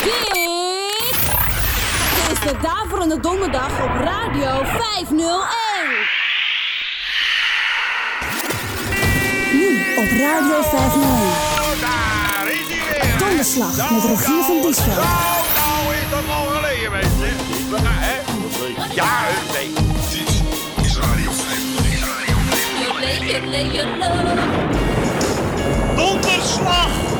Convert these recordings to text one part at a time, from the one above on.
Dit is de Daverende Donderdag op Radio 501. Nu op Radio 501. Daar is hij weer. Donderslag met Rogier van Diesveld. Nou, nou is dat al geleden, mensen. Gaan, hè? Ja, een week. Dit is Radio 501. Donderslag!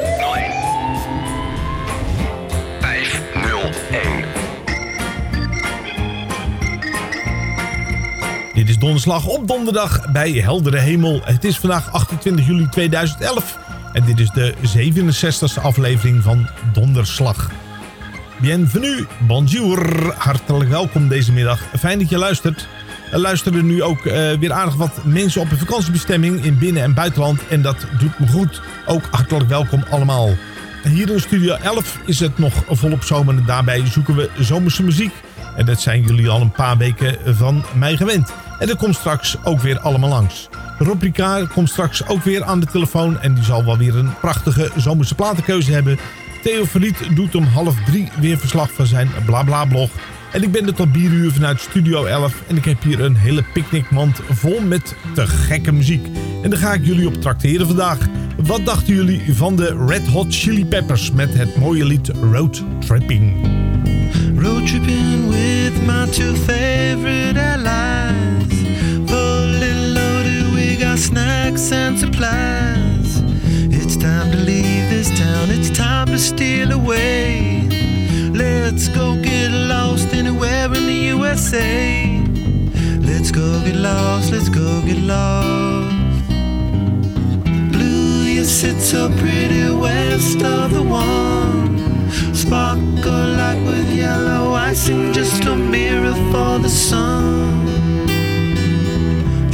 Dit is donderslag op donderdag bij heldere hemel. Het is vandaag 28 juli 2011 en dit is de 67e aflevering van Donderslag. Bienvenue, bonjour, hartelijk welkom deze middag. Fijn dat je luistert. Er luisteren nu ook eh, weer aardig wat mensen op een vakantiebestemming in binnen- en buitenland. En dat doet me goed. Ook hartelijk welkom allemaal. Hier in Studio 11 is het nog volop zomer en daarbij zoeken we zomerse muziek. En dat zijn jullie al een paar weken van mij gewend. En dat komt straks ook weer allemaal langs. Rob Ricard komt straks ook weer aan de telefoon en die zal wel weer een prachtige zomerse platenkeuze hebben. Theo Verriet doet om half drie weer verslag van zijn blabla blog. En ik ben er tot bieruur vanuit Studio 11 en ik heb hier een hele picknickmand vol met te gekke muziek. En daar ga ik jullie op trakteren vandaag. Wat dachten jullie van de Red Hot Chili Peppers met het mooie lied Road Tripping? Road tripping with my two favorite allies. Snacks and supplies. It's time to leave this town, it's time to steal away. Let's go get lost anywhere in the USA. Let's go get lost, let's go get lost. Blue, you sit so pretty west of the one. Sparkle like with yellow icing, just a mirror for the sun.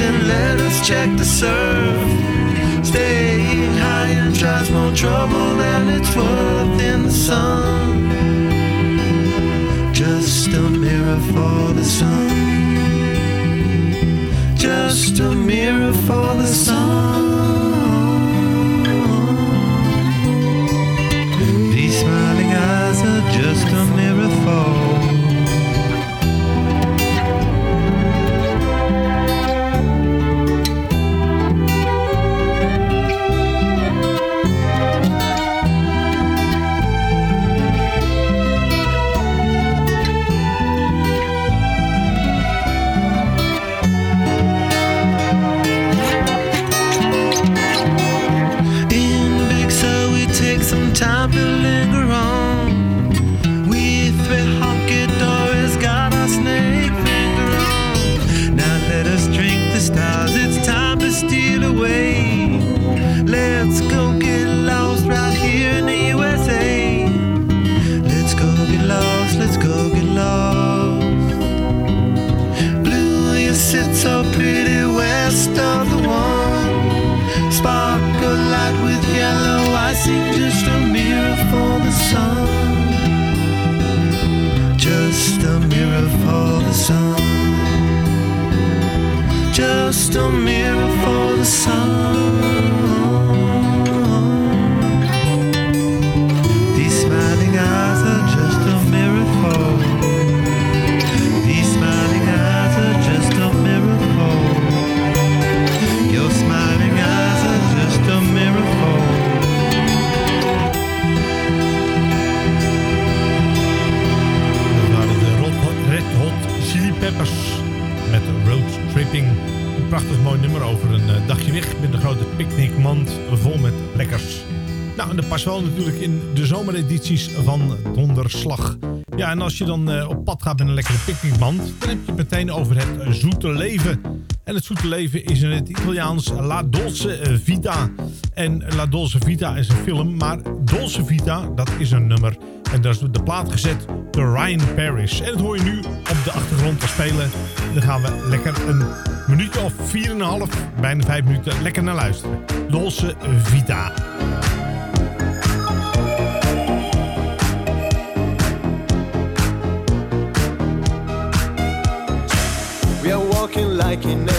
and let us check the surf. Staying high and tries more trouble than it's worth in the sun. Just a mirror for the sun. Just a mirror for the sun. Als je dan eh, op pad gaat met een lekkere picknickmand, dan heb je het meteen over het zoete leven. En het zoete leven is in het Italiaans La Dolce Vita. En La Dolce Vita is een film, maar Dolce Vita, dat is een nummer. En dat is de plaat gezet door Ryan Parrish. En dat hoor je nu op de achtergrond te spelen. En dan gaan we lekker een minuutje of 4,5, bijna 5 minuten, lekker naar luisteren. Dolce Vita. Like in a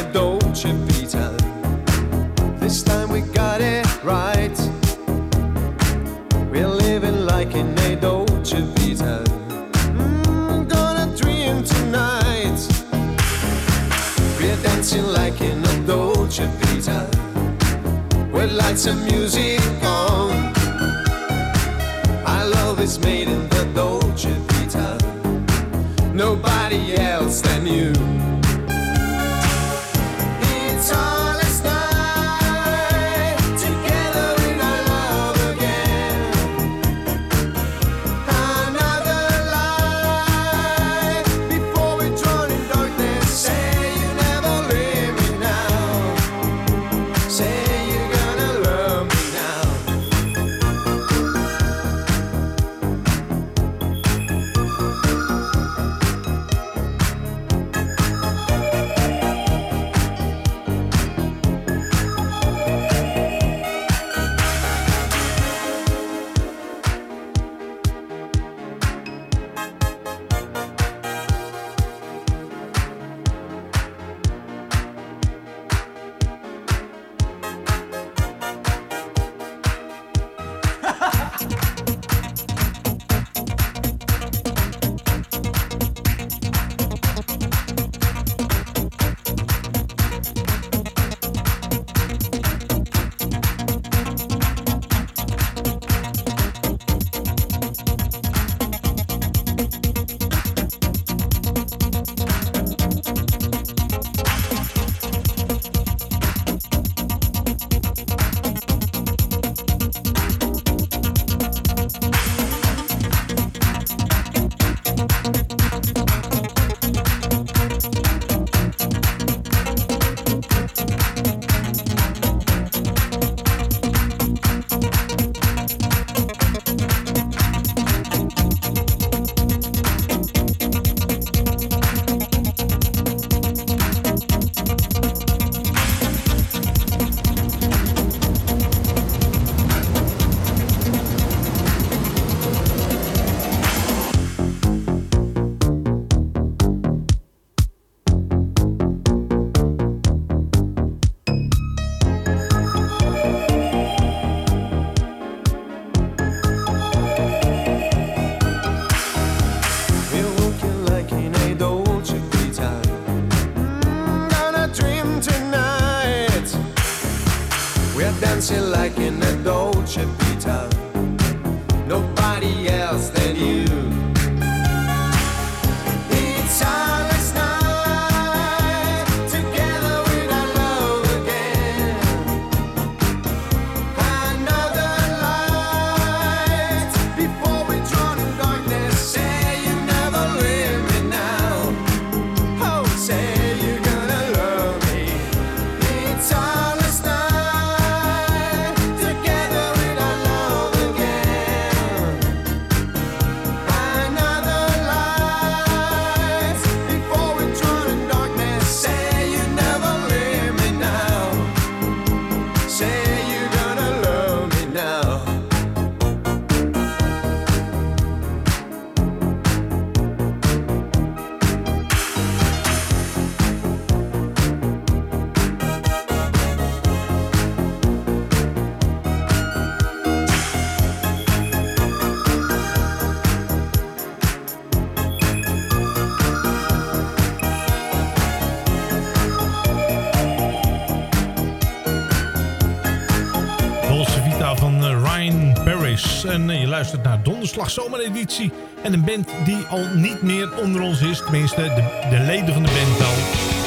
donderslag zomereditie. En een band die al niet meer onder ons is. Tenminste, de, de leden van de band al.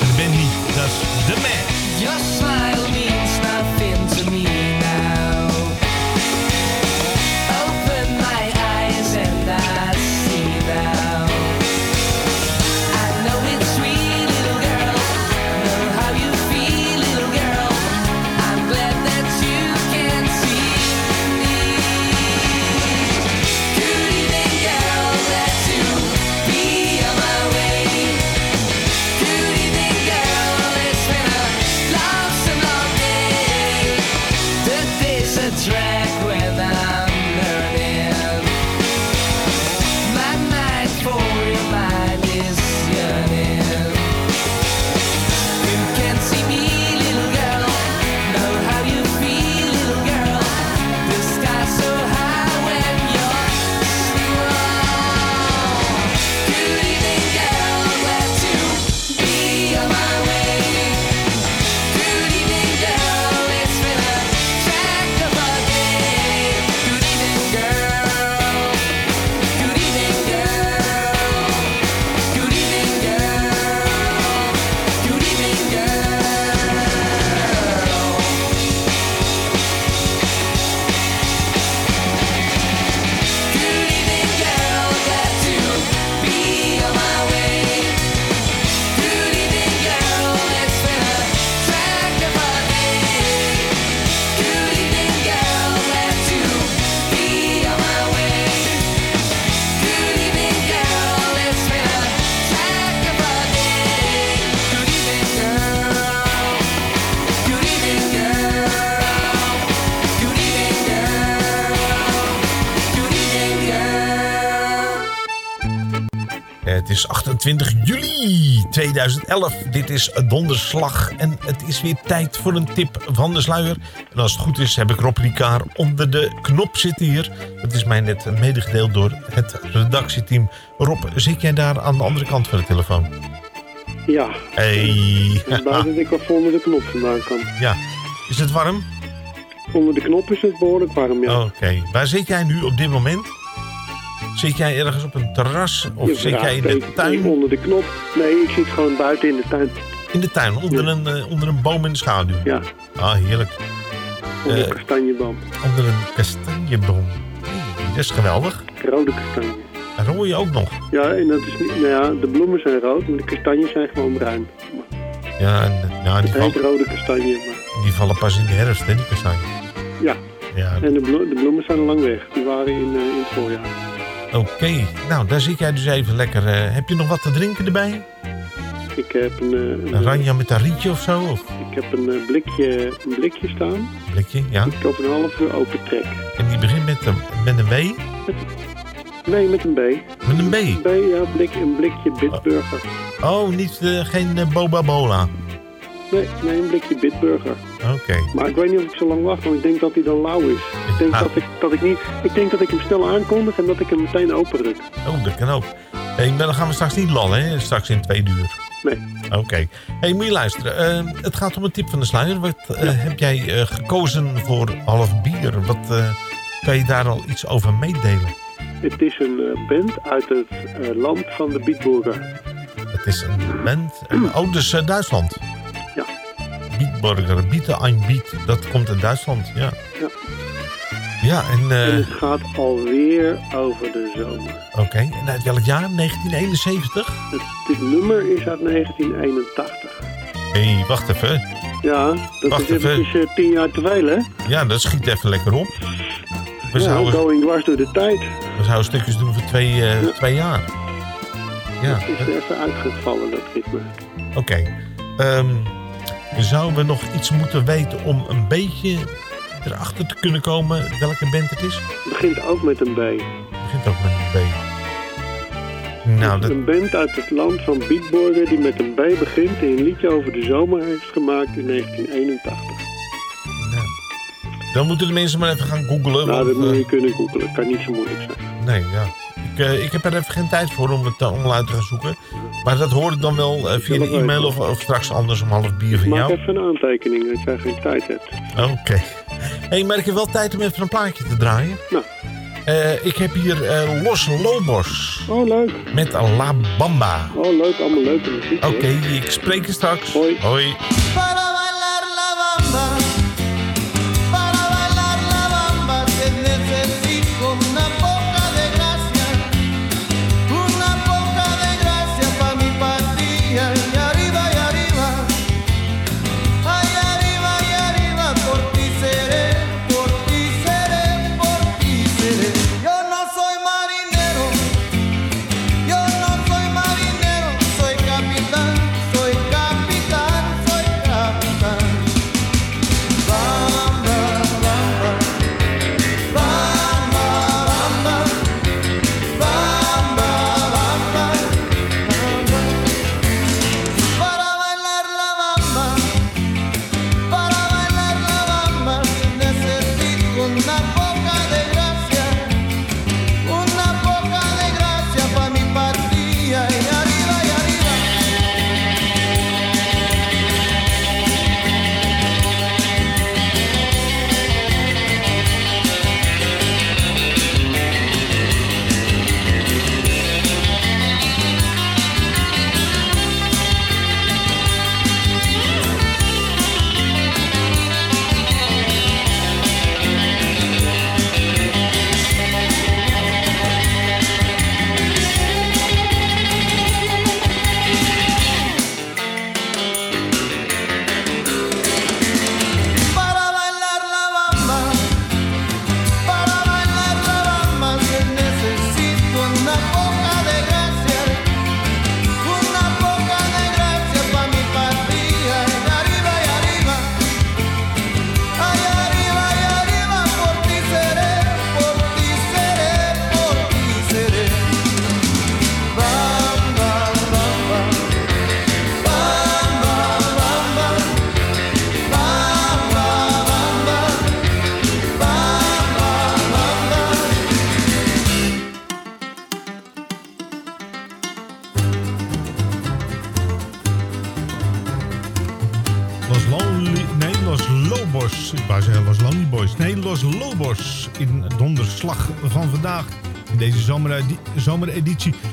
En de band niet. Dat is The Man. 22 juli 2011. Dit is Donderslag en het is weer tijd voor een tip van de sluier. En als het goed is heb ik Rob Ricard onder de knop zitten hier. Dat is mij net medegedeeld door het redactieteam. Rob, zit jij daar aan de andere kant van de telefoon? Ja. Hey. En zit ik al onder de knop vandaan kan. Ja. Is het warm? Onder de knop is het behoorlijk warm, ja. Oké. Waar zit jij nu op dit moment? Zit jij ergens op een terras? Of zit jij in de tuin? Onder de knop. Nee, ik zit gewoon buiten in de tuin. In de tuin, onder, een, eh, onder een boom in de schaduw. Ja, Ah, heerlijk. onder Eh, een kastanjeboom. Onder een kastanjeboom. Dat is geweldig. Rode kastanje. Je ook nog. Ja, en dat is niet, nou ja, de bloemen zijn rood, maar de kastanjes zijn gewoon bruin. Ja, en, eh, ja die, rode kastanje, maar die vallen pas in de herfst, hè, die kastanjes. ja. Ja, En de, blo- de bloemen zijn al lang weg. Die waren in, eh, in het voorjaar. Oké. Nou, daar zit jij dus even lekker. eh, heb je nog wat te drinken erbij? Ik heb een, eh, Een ranja met een rietje of zo? Of ik heb een eh, blikje, een blikje staan. een blikje, ja. Die ik over een half uur open trek. En die begint met een, met een W? Nee, met een B. Met een B? B, ja, blik, een blikje Bitburger. Oh, niet, geen Boba Bola. Nee, nee, een blikje Bitburger. Oké. Maar ik weet niet of ik zo lang wacht, want ik denk dat hij dan lauw is. Ik denk, Ja. dat, ik, dat ik niet, ik denk dat ik hem snel aankondig en dat ik hem meteen opendruk. Oh, dat kan ook. Hey, dan gaan we straks niet lallen, hè? Straks in twee uur. Nee. Oké. Hey, moet je luisteren. Eh, het gaat om een tip van de sluier. Wat eh, heb jij eh, gekozen voor half bier? Wat eh, kan je daar al iets over meedelen? Het is een band uit het land van de Bietburger. Het is een band. oh, dus Duitsland. Bietburger, Bieten ein Biet. Dat komt uit Duitsland, ja. Ja. Ja, en... eh, En het gaat alweer over de zomer. Oké, en uit welk jaar? 1971? Het, dit nummer is uit 1981. Hé, hey, wacht even. Ja, dat Wacht is even. eventjes eh, tien jaar te veel, hè? Ja, dat schiet even lekker op. We, Ja, zouden, going dwars door de tijd. we zouden stukjes doen voor twee, eh, twee jaar. Ja, Het is er even uitgevallen, dat ritme. oké. Ehm, zouden we nog iets moeten weten om een beetje erachter te kunnen komen welke band het is? Het begint ook met een B. Het begint ook met een B. Nou, dat, Een band uit het land van Beatborger die met een B begint en een liedje over de zomer heeft gemaakt in 1981. nou, dan moeten de mensen maar even gaan googlen. Nou, dat moet eh, je kunnen googelen. Kan niet zo moeilijk zijn. Nee, ja. Ik, eh, ik heb er even geen tijd voor om het uh, allemaal uit te gaan zoeken. Maar dat hoor ik dan wel eh, via de e-mail of, straks anders om half bier van Maak jou. even een aantekening dat jij geen tijd hebt. Oké. Hey, maar ik heb wel tijd om even een plaatje te draaien. Nou. Eh, ik heb hier eh, Los Lobos Oh, leuk. met La Bamba. Oh, leuk. Allemaal leuke muziek. Oké, ik spreek je straks. Hoi. Hoi.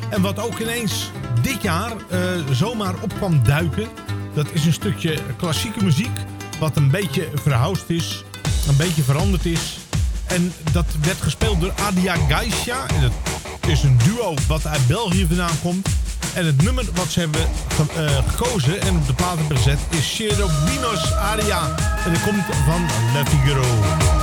En wat ook ineens dit jaar eh, zomaar op kwam duiken. Dat is een stukje klassieke muziek. Wat een beetje verhoust is. Een beetje veranderd is. En dat werd gespeeld door Adia Geisha. En dat is een duo wat uit België vandaan komt. En het nummer wat ze hebben eh, gekozen en op de platen gezet is Cherubinos Aria. En dat komt van La Figaro.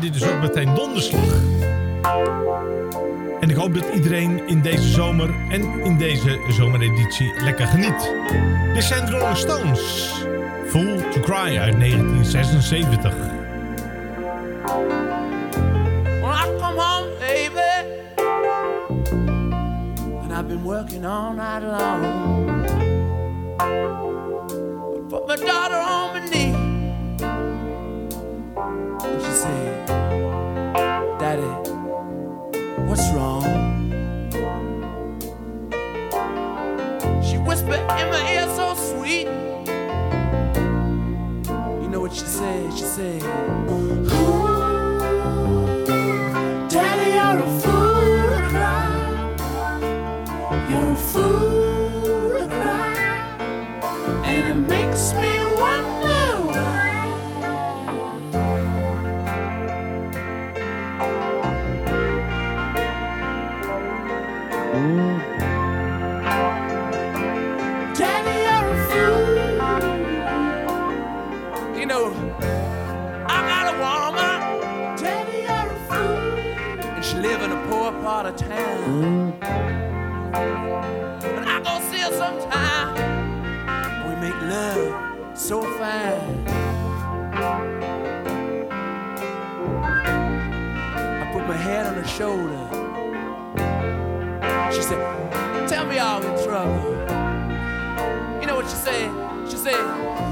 Dit is ook meteen donderslag. En ik hoop dat iedereen in deze zomer en in deze zomereditie lekker geniet. Dit zijn Rolling Stones. Full to Cry uit 1976. Senhor dizer, dizer.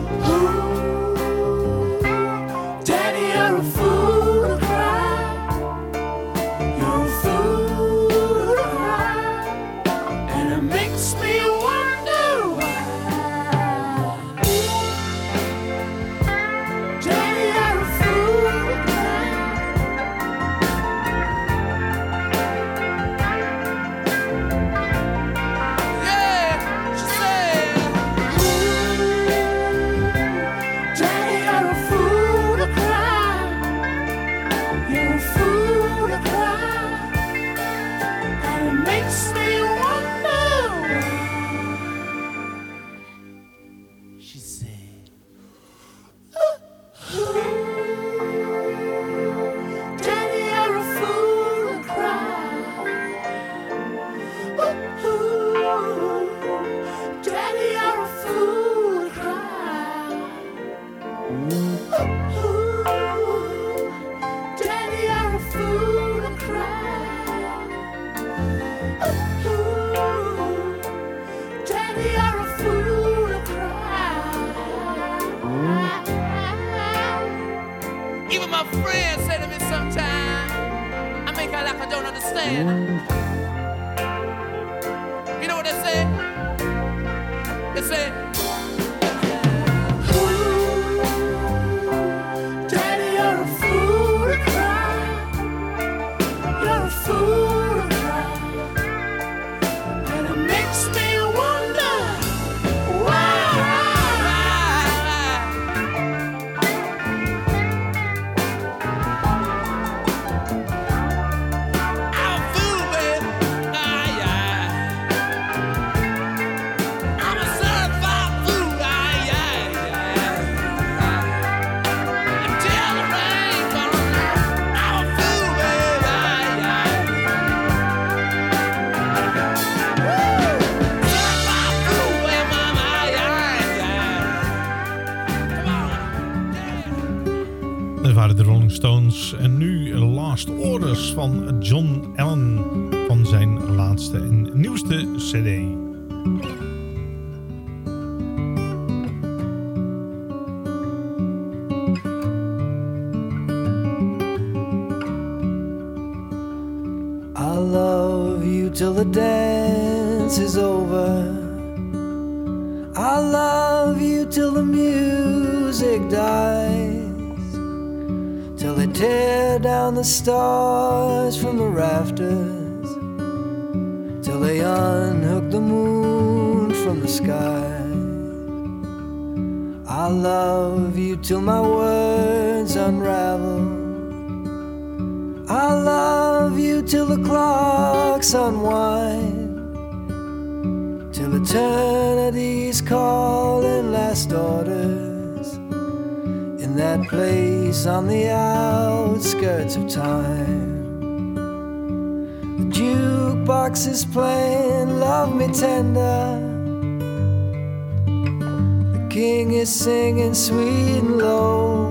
sweet and low.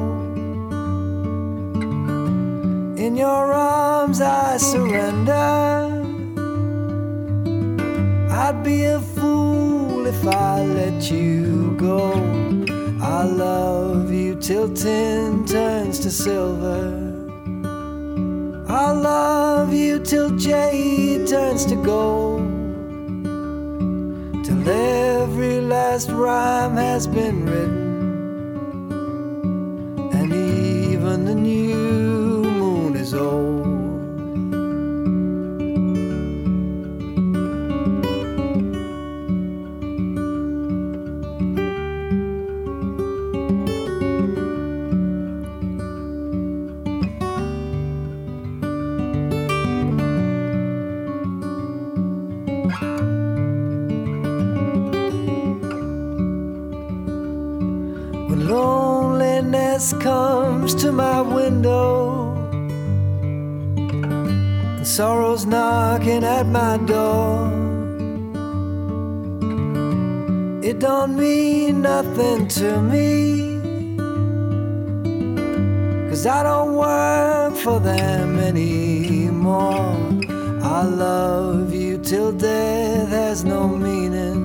In your arms, I surrender. I'd be a fool if I let you go. I love you till tin turns to silver. I love you till jade turns to gold. Till every last rhyme has been written. So. old. nothing to me. Cause I don't work for them anymore. I love you till death has no meaning.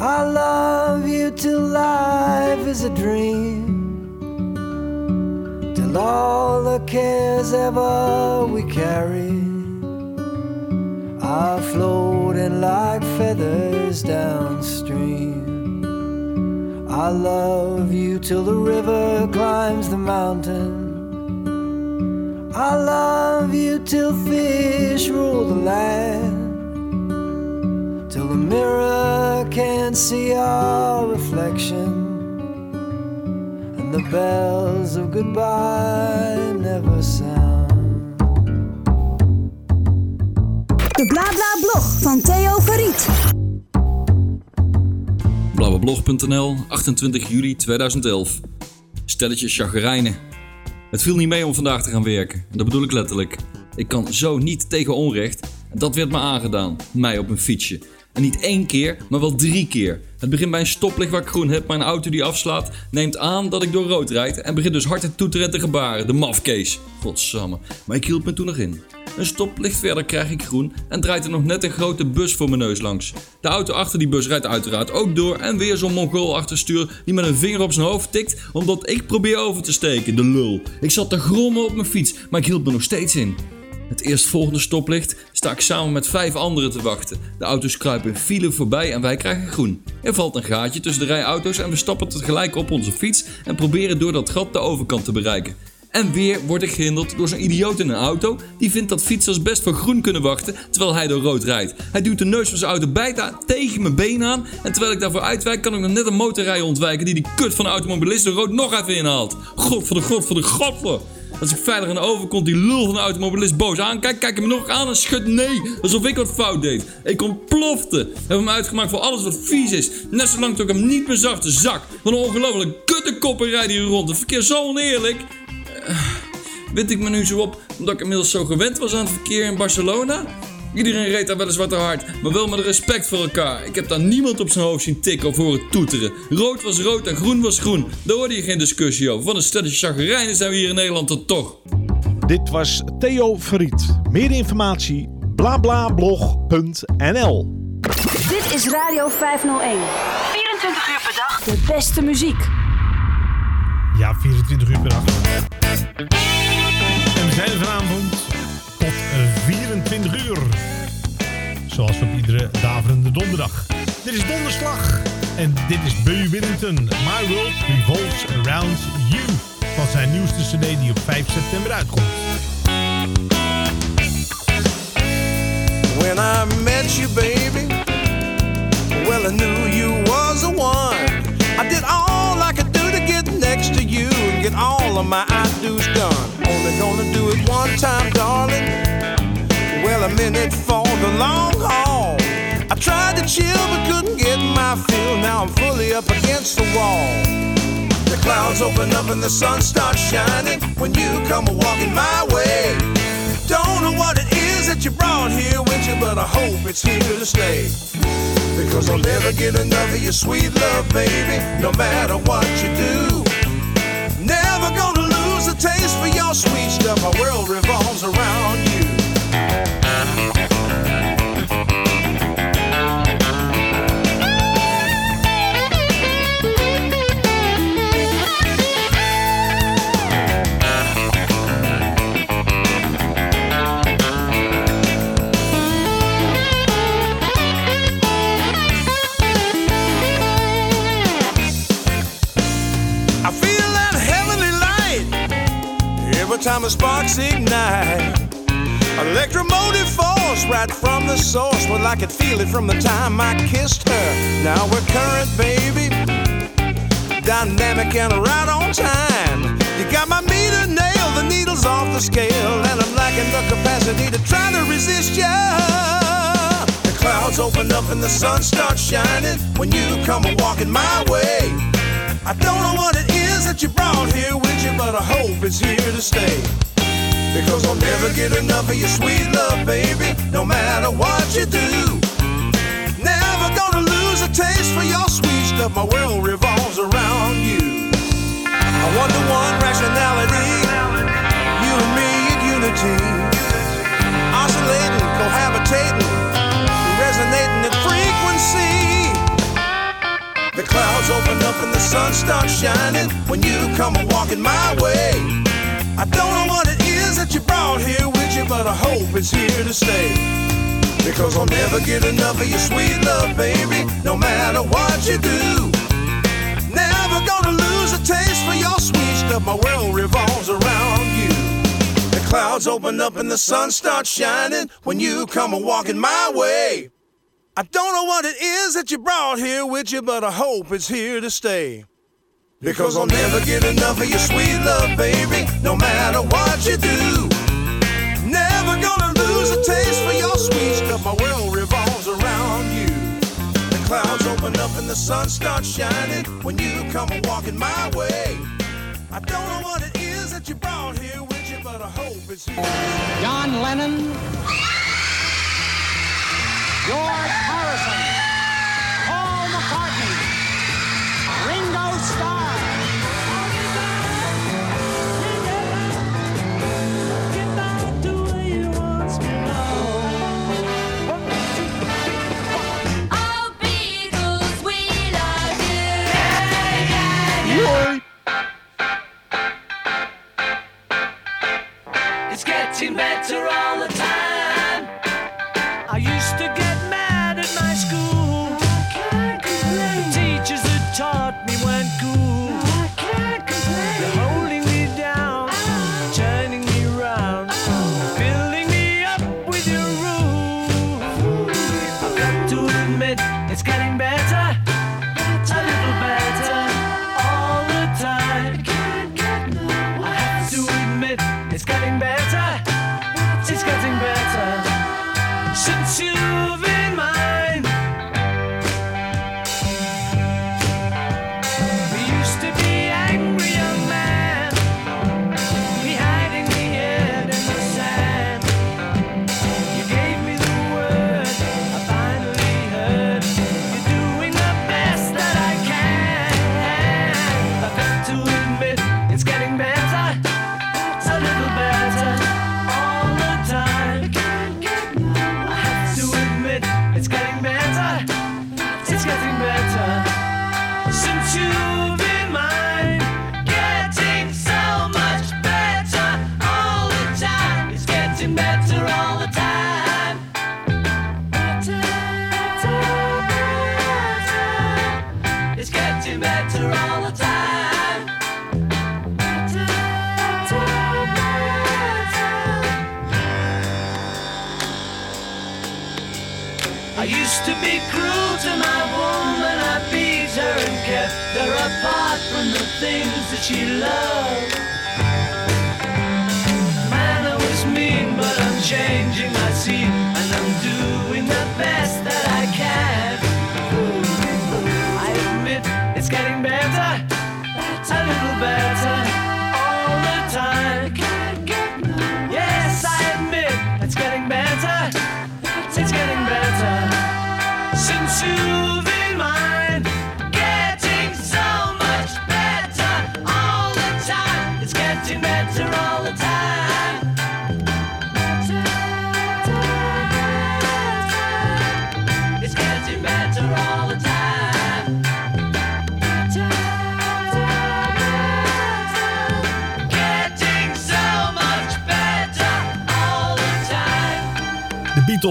I love you till life is a dream. Till all the cares ever we carry are floating like feathers down. I love you till the river climbs the mountain. I love you till fish rule the land. Till the mirror can't see our reflection. And the bells of goodbye never sound. De Blabla Blog van Theo Verriet. Blablablog.nl, 28 juli 2011. Stelletje chagrijnen. Het viel niet mee om vandaag te gaan werken. En dat bedoel ik letterlijk. Ik kan zo niet tegen onrecht. Dat werd me aangedaan. Mij op een fietsje. En niet één keer, maar wel drie keer. Het begint bij een stoplicht waar ik groen heb, een auto die afslaat neemt aan dat ik door rood rijd en begint dus hard te toeteren en te gebaren. De mafkees. Godsamme. Maar ik hield me toen nog in. Een stoplicht verder krijg ik groen en draait er nog net een grote bus voor mijn neus langs. De auto achter die bus rijdt uiteraard ook door en weer zo'n mongool achterstuur die met een vinger op zijn hoofd tikt omdat ik probeer over te steken, de lul. Ik zat te grommen op mijn fiets, maar ik hield me nog steeds in. Het eerstvolgende stoplicht sta ik samen met vijf anderen te wachten. De auto's kruipen file voorbij en wij krijgen groen. Er valt een gaatje tussen de rij auto's en we stappen tegelijk op onze fiets en proberen door dat gat de overkant te bereiken. En weer word ik gehinderd door zo'n idioot in een auto die vindt dat fietsers best voor groen kunnen wachten terwijl hij door rood rijdt. Hij duwt de neus van zijn auto bijna tegen mijn been aan en terwijl ik daarvoor uitwijk kan ik nog net een motorrijder ontwijken die die kut van de automobilist de rood nog even inhaalt. God voor de god voor de god voor. Als ik veilig aan de overkant die lul van de automobilist boos aankijk, kijk hem nog aan en schud nee, alsof ik wat fout deed. Ik ontplofte. Heb hem uitgemaakt voor alles wat vies is. Net zolang tot ik hem niet meer zag, de zak. Wat een ongelooflijk kuttekoppen rijden hier rond. Het verkeer zo oneerlijk. Eh, Wind ik me nu zo op omdat ik inmiddels zo gewend was aan het verkeer in Barcelona? Iedereen reed daar weliswaar te hard, maar wel met respect voor elkaar. Ik heb daar niemand op zijn hoofd zien tikken of horen toeteren. Rood was rood en groen was groen. Daar hoorde je geen discussie over. Wat een stelletje chagrijnen zijn we hier in Nederland er toch. Dit was Theo Verriet. Meer informatie blablablog.nl Dit is Radio 501. 24 uur per dag. De beste muziek. Ja, 24 uur per dag. En we zijn er vanavond tot eh, 24 uur. Zoals op iedere daverende donderdag. Dit is Donderslag. En dit is Buddy Willington. My World Revolves Around You. Van zijn nieuwste cd die op 5 september uitkomt. When I met you, baby, well, I knew you was the one. I did all get all of my I do's done. Only gonna do it one time, darling. Well, I'm in it for the long haul. I tried to chill but couldn't get my fill. Now I'm fully up against the wall. The clouds open up and the sun starts shining when you come walking my way. Don't know what it is that you brought here with you, but I hope it's here to stay. Because I'll never get enough of your sweet love, baby, no matter what you do. Never gonna lose the taste for your sweet stuff. My world revolves around you. Time the sparks ignite. Electromotive force right from the source. Well, I could feel it from the time I kissed her. Now we're current, baby. Dynamic and right on time. You got my meter nailed, the needle's off the scale, and I'm lacking the capacity to try to resist ya. The clouds open up and the sun starts shining when you come walking my way. I don't know what it is that you brought here with you, but I hope it's here to stay. Because I'll never get enough of your sweet love, baby, no matter what you do. Never gonna lose a taste for your sweet stuff, my world revolves around you. I wonder one rash personality. You and me in unity. Oscillating, cohabitating, The clouds open up and the sun starts shining when you come walking my way. I don't know what it is that you brought here with you, but I hope it's here to stay. Because I'll never get enough of your sweet love, baby, no matter what you do. Never gonna lose a taste for your sweet stuff. My world revolves around you. The clouds open up and the sun starts shining when you come walking my way. I don't know what it is that you brought here with you, but I hope it's here to stay. Because I'll never get enough of your sweet love, baby, no matter what you do. Never gonna lose a taste for your sweet stuff. My world revolves around you. The clouds open up and the sun starts shining when you come a walking my way. I don't know what it is that you brought here with you, but I hope it's here. John Lennon, George Harrison,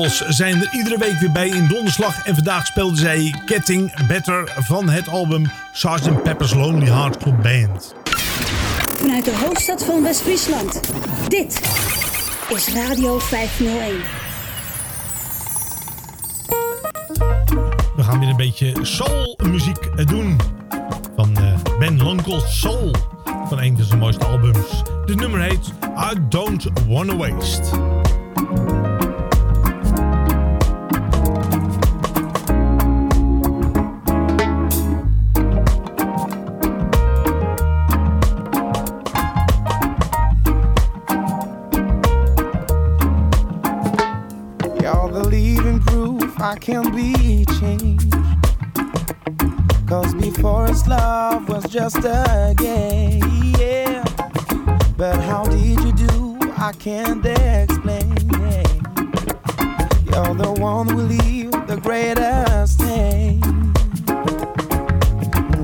zijn er iedere week weer bij in donderslag. En vandaag speelden zij Getting Better van het album Sgt. Pepper's Lonely Heart Club Band. Vanuit de hoofdstad van West-Friesland. Dit is Radio 501. We gaan weer een beetje soul-muziek doen. Van eh, Ben Lonkel Soul. Van een van zijn mooiste albums. De nummer heet I Don't Wanna Waste. Cause before it's love was just a game. Yeah. I can't explain. You're the one who leave the greatest thing.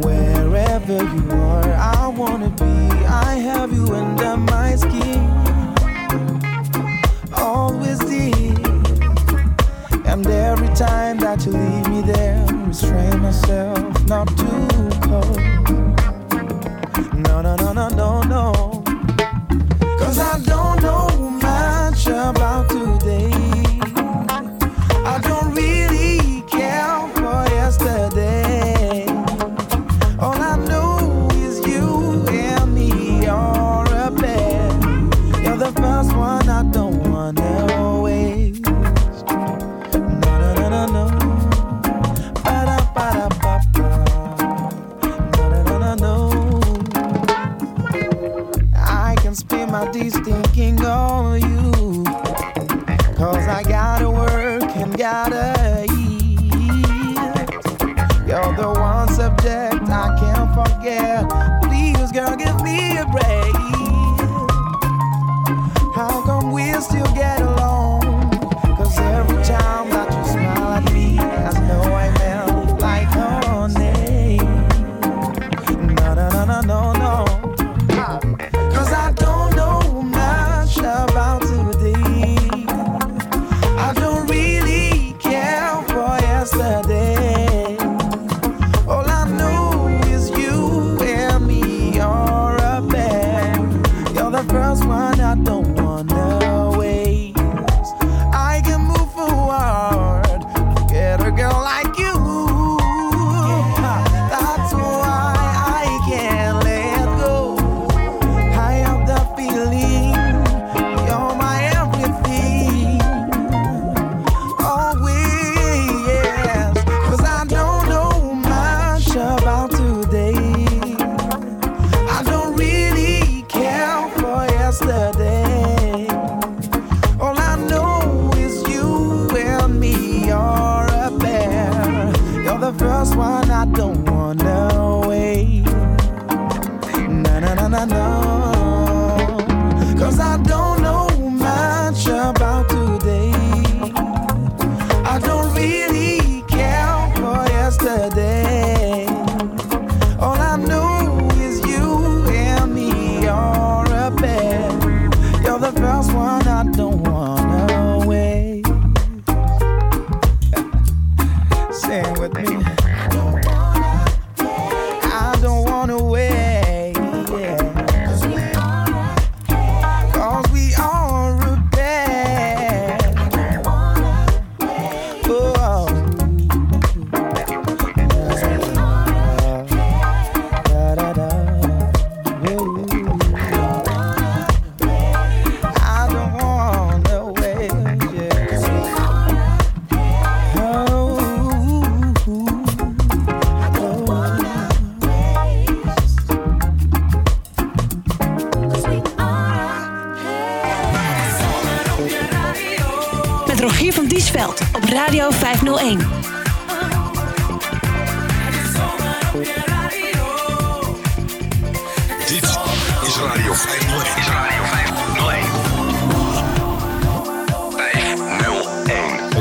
Wherever you are, I wanna be. I have you under my skin. Always did. And every time that you leave me there, restrain myself not too cold.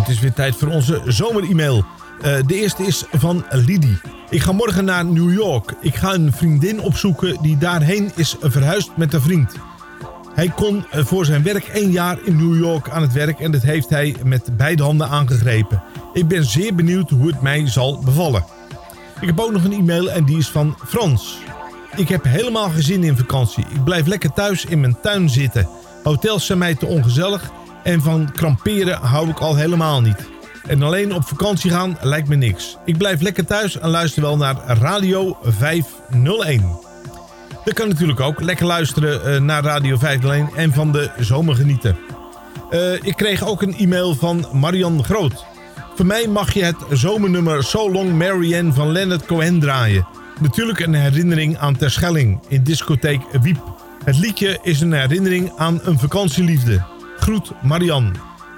Het is weer tijd voor onze zomer-e-mail. Eh, de eerste is van Lidie. Ik ga morgen naar New York. Ik ga een vriendin opzoeken die daarheen is verhuisd met een vriend. Hij kon eh, voor zijn werk één jaar in New York aan het werk en dat heeft hij met beide handen aangegrepen. Ik ben zeer benieuwd hoe het mij zal bevallen. Ik heb ook nog een e-mail en die is van Frans. Ik heb helemaal geen zin in vakantie. Ik blijf lekker thuis in mijn tuin zitten. Hotels zijn mij te ongezellig en van kramperen hou ik al helemaal niet. En alleen op vakantie gaan lijkt me niks. Ik blijf lekker thuis en luister wel naar Radio 501. Dat kan natuurlijk ook. Lekker luisteren eh, naar Radio 501 en van de zomer genieten. Eh, ik kreeg ook een e-mail van Marian Groot. Voor mij mag je het zomernummer So Long Marianne van Leonard Cohen draaien. Natuurlijk een herinnering aan Terschelling in discotheek Wiep. Het liedje is een herinnering aan een vakantieliefde. Groet Marian.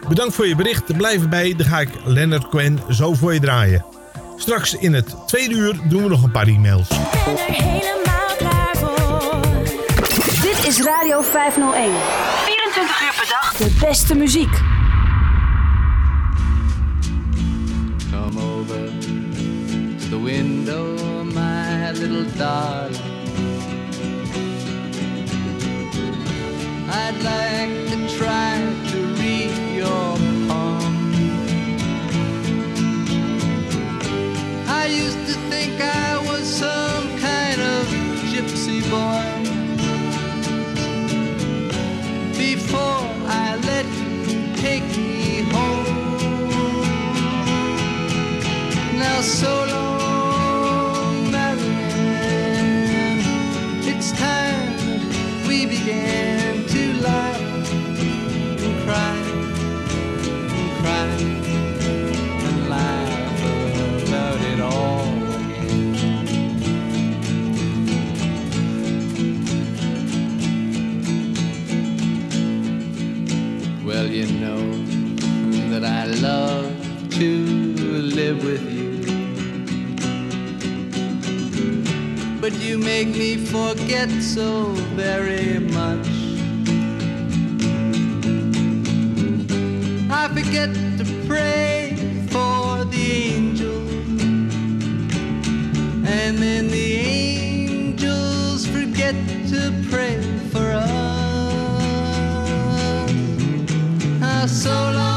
Bedankt voor je bericht. Blijf erbij, dan ga ik Leonard Cohen zo voor je draaien. Straks in het tweede uur doen we nog een paar e-mails. Dit is is Radio 501. 24 uur per dag. De beste muziek. Come over to the window, my little darling. I'd like so long, Marianne. It's time that we began to laugh and cry and cry and laugh about it all again. Well, you know that I love you make me forget so very much. I forget to pray for the angels, and then the angels forget to pray for us. Ah, so long,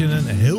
en ik wens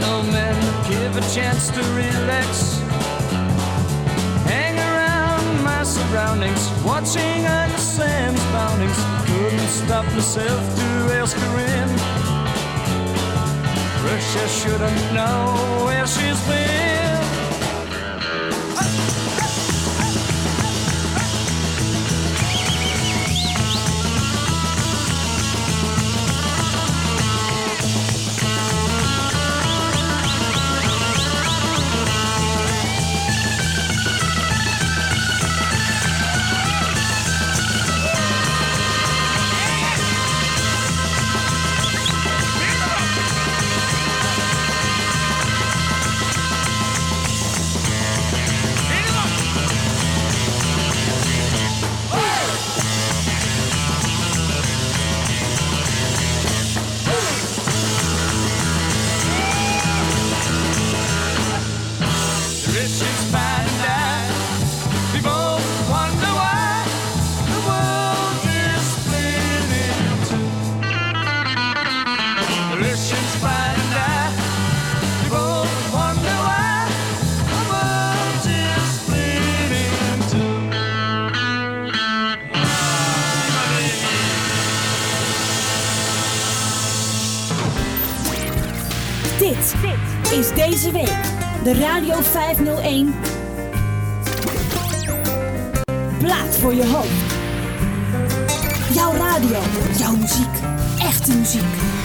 no men give a chance to relax. Hang around my surroundings, watching under Sam's boundings. Couldn't stop myself to ask her in. Russia shouldn't know where she's been. Radio 501 Plaat voor je hoofd. Jouw radio, jouw muziek, echte muziek.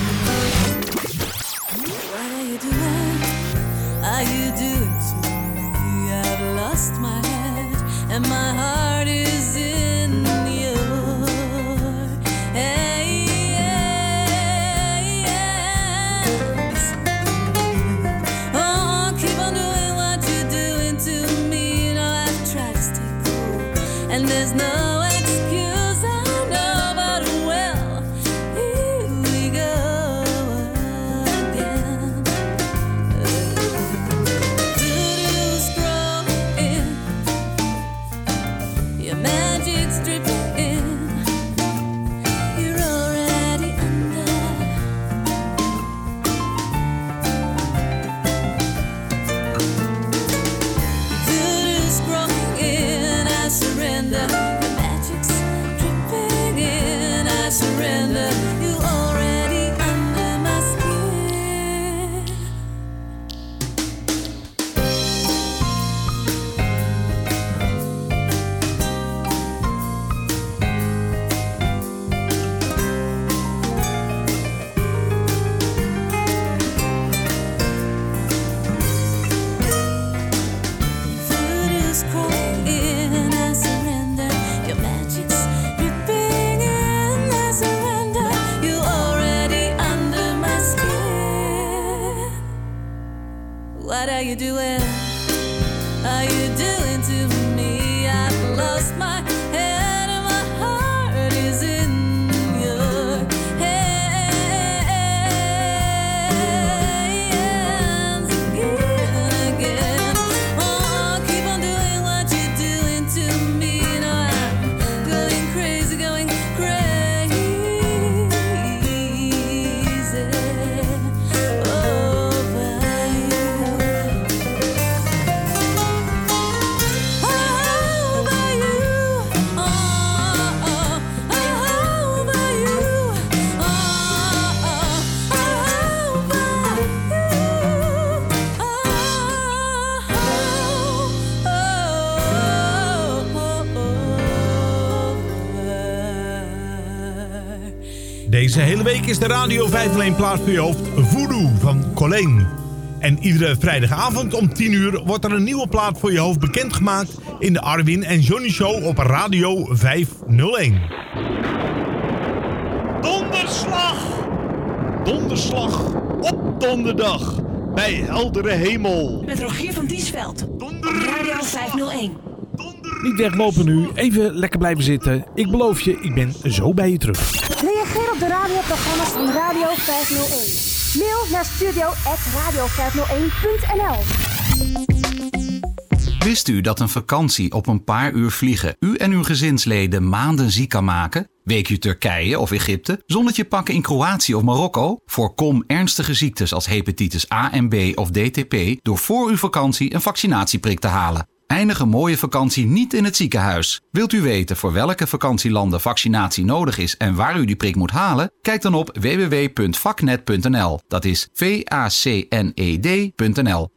Week is de Radio 501 plaats voor je hoofd Voodoo van Colleen. En iedere vrijdagavond om 10 uur wordt er een nieuwe plaat voor je hoofd bekendgemaakt in de Arwin en Johnny Show op Radio 501. Donderslag! Donderslag op donderdag bij heldere hemel. Met Rogier van Diesveld. Op Radio 501. Niet weglopen nu, even lekker blijven zitten. Ik beloof je, ik ben zo bij je terug. De radioprogramma's van Radio 501. Mail naar studio.radio501.nl Wist u dat een vakantie op een paar uur vliegen u en uw gezinsleden maanden ziek kan maken? Week u Turkije of Egypte? Zonnetje pakken in Kroatië of Marokko? Voorkom ernstige ziektes als hepatitis A en B of DTP door voor uw vakantie een vaccinatieprik te halen. Eindig een mooie vakantie niet in het ziekenhuis. Wilt u weten voor welke vakantielanden vaccinatie nodig is en waar u die prik moet halen? Kijk dan op www.vaknet.nl. Dat is V-A-C-N-E-D.nl.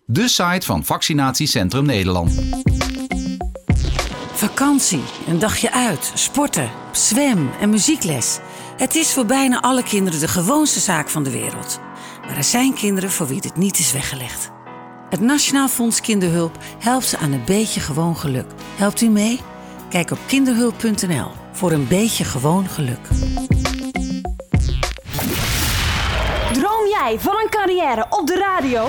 De site van Vaccinatiecentrum Nederland. Vakantie, een dagje uit, sporten, zwem en muziekles. Het is voor bijna alle kinderen de gewoonste zaak van de wereld. Maar er zijn kinderen voor wie dit niet is weggelegd. Het Nationaal Fonds Kinderhulp helpt ze aan een beetje gewoon geluk. Helpt u mee? Kijk op kinderhulp.nl voor een beetje gewoon geluk. Droom jij van een carrière op de radio?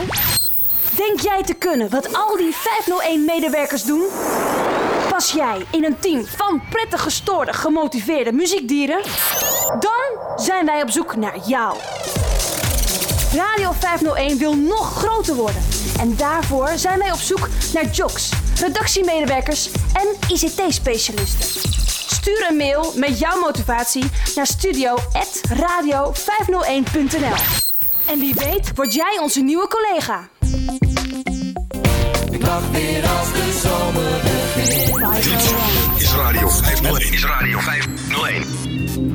Denk jij te kunnen wat al die 501-medewerkers doen? Pas jij in een team van prettig gestoorde, gemotiveerde muziekdieren? Dan zijn wij op zoek naar jou. Radio 501 wil nog groter worden. En daarvoor zijn wij op zoek naar jocks, redactiemedewerkers en ICT-specialisten. Stuur een mail met jouw motivatie naar studio.radio501.nl. En wie weet word jij onze nieuwe collega. Ik lach weer als de zomer begint. Is Radio 501. Is Radio 501.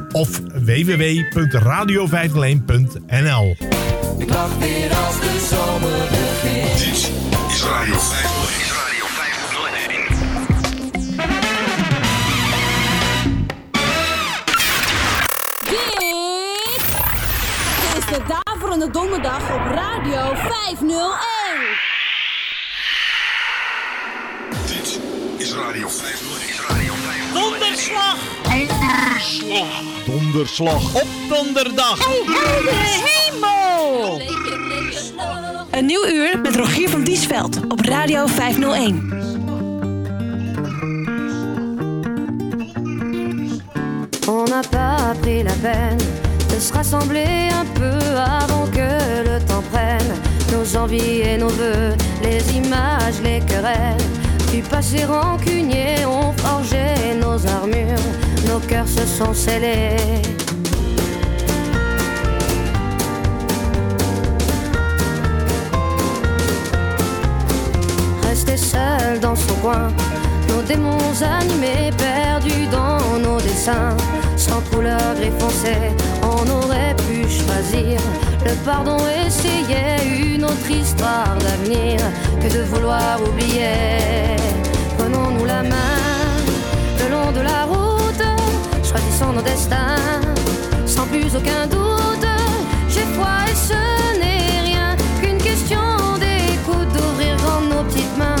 of www.radio501.nl. Ik lach weer als de zomer begint. Dit is Radio 501. Is Radio 501. Dit is de Daverende Donderdag op Radio 501. Dit is Radio 501. Is Radio 501. Donderslag! Donderslag. Donderslag op donderdag. hemel! Een nieuw uur met Rogier van Diesveld op Radio 501. On n'a pas pris la peine de se rassembler un peu avant que le temps prenne nos envies et nos voeux, les images, les querelles. Du passé rancunier ont forgé nos armures, nos cœurs se sont scellés. Rester seul dans son coin, nos démons animés, perdus dans nos dessins, sans couleur gris foncé, on aurait pu choisir le pardon, essayer une autre histoire d'avenir que de vouloir oublier. Prenons-nous la main le long de la route, choisissons nos destins, sans plus aucun doute. J'ai foi et ce n'est rien qu'une question d'écoute, d'ouvrir grand nos petites mains,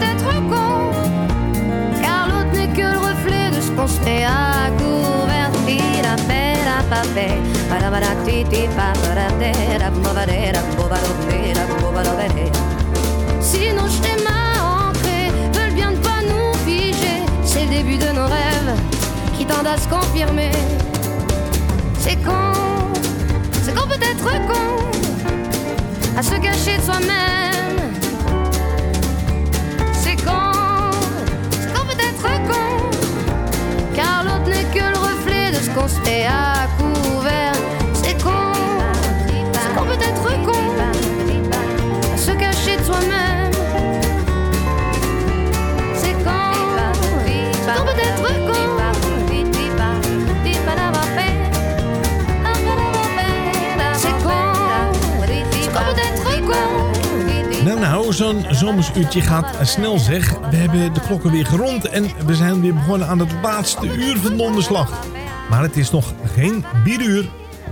C'est qu'on peut être con, car l'autre n'est que le reflet de ce qu'on se fait à couvert. Tira, pera, papé, para, para, ti, ti, pa, para, tera, bobadera, bobadopera, bobadopera. Si nos schémas ancrés veulent bien ne pas nous figer, c'est le début de nos rêves qui tendent à se confirmer. C'est con, c'est qu'on peut être con à se cacher de soi-même. À couvert. C'est con, c'est qu'on peut être con à se cacher de soi-même. C'est con, c'est con. C'est con, c'est qu'on peut être con. Nou, nou, zo'n zomersuurtje gaat snel zeg. We hebben de klokken weer gerond en we zijn weer begonnen aan het laatste uur van donderslag. Maar het is nog geen bieruur.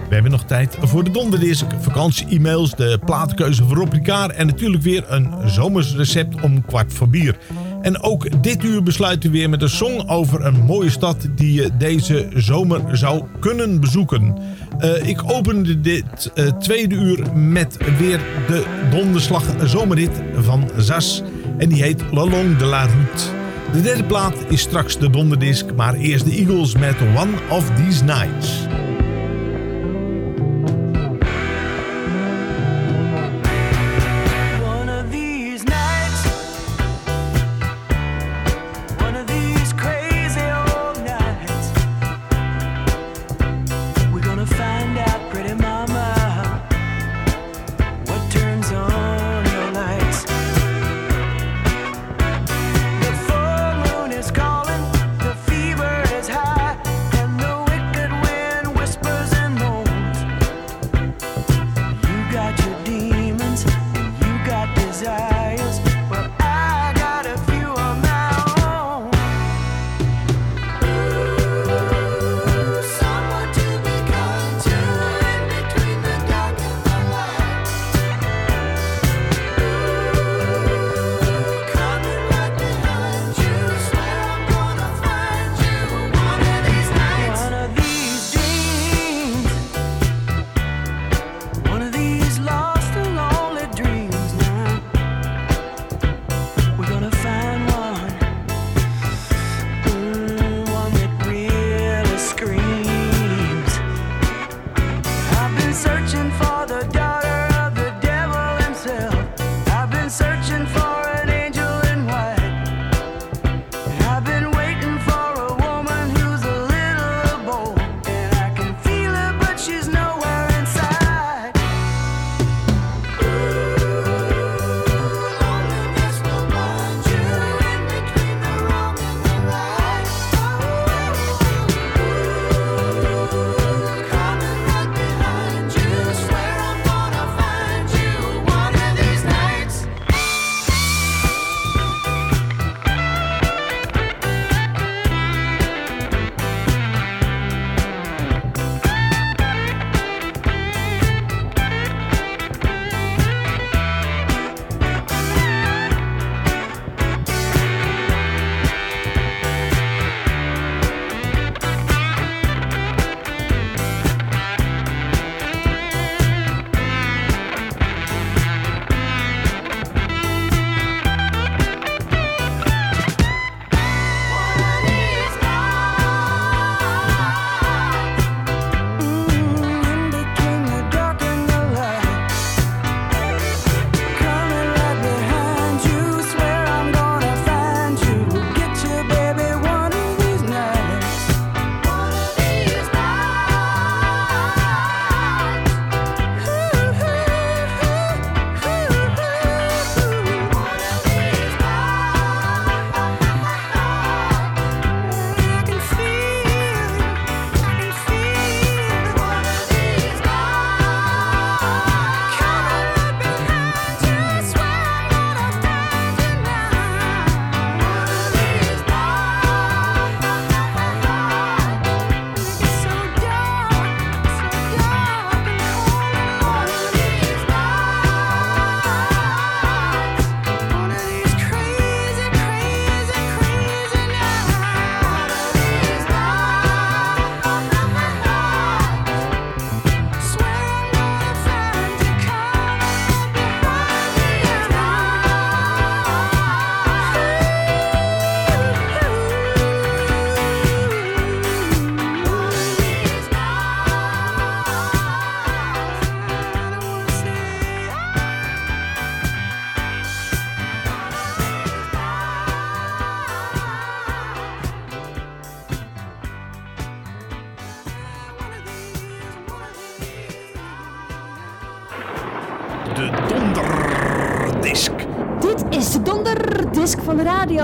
We hebben nog tijd voor de donderdisc, vakantie-e-mails, de platenkeuze voor Rob en natuurlijk weer een zomersrecept om kwart voor bier. En ook dit uur besluiten we weer met een song over een mooie stad die je deze zomer zou kunnen bezoeken. Eh, ik opende dit eh, tweede uur met weer de donderslag zomerhit van Zas. En die heet La Longue de la Route. De derde plaat is straks de donderdisc, maar eerst de Eagles met One of These Nights.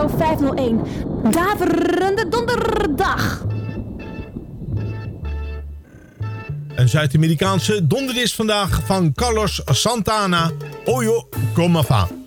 501. 501. Daverende donderdag. Een Zuid-Amerikaanse donderis vandaag van Carlos Santana. Oyo, aan.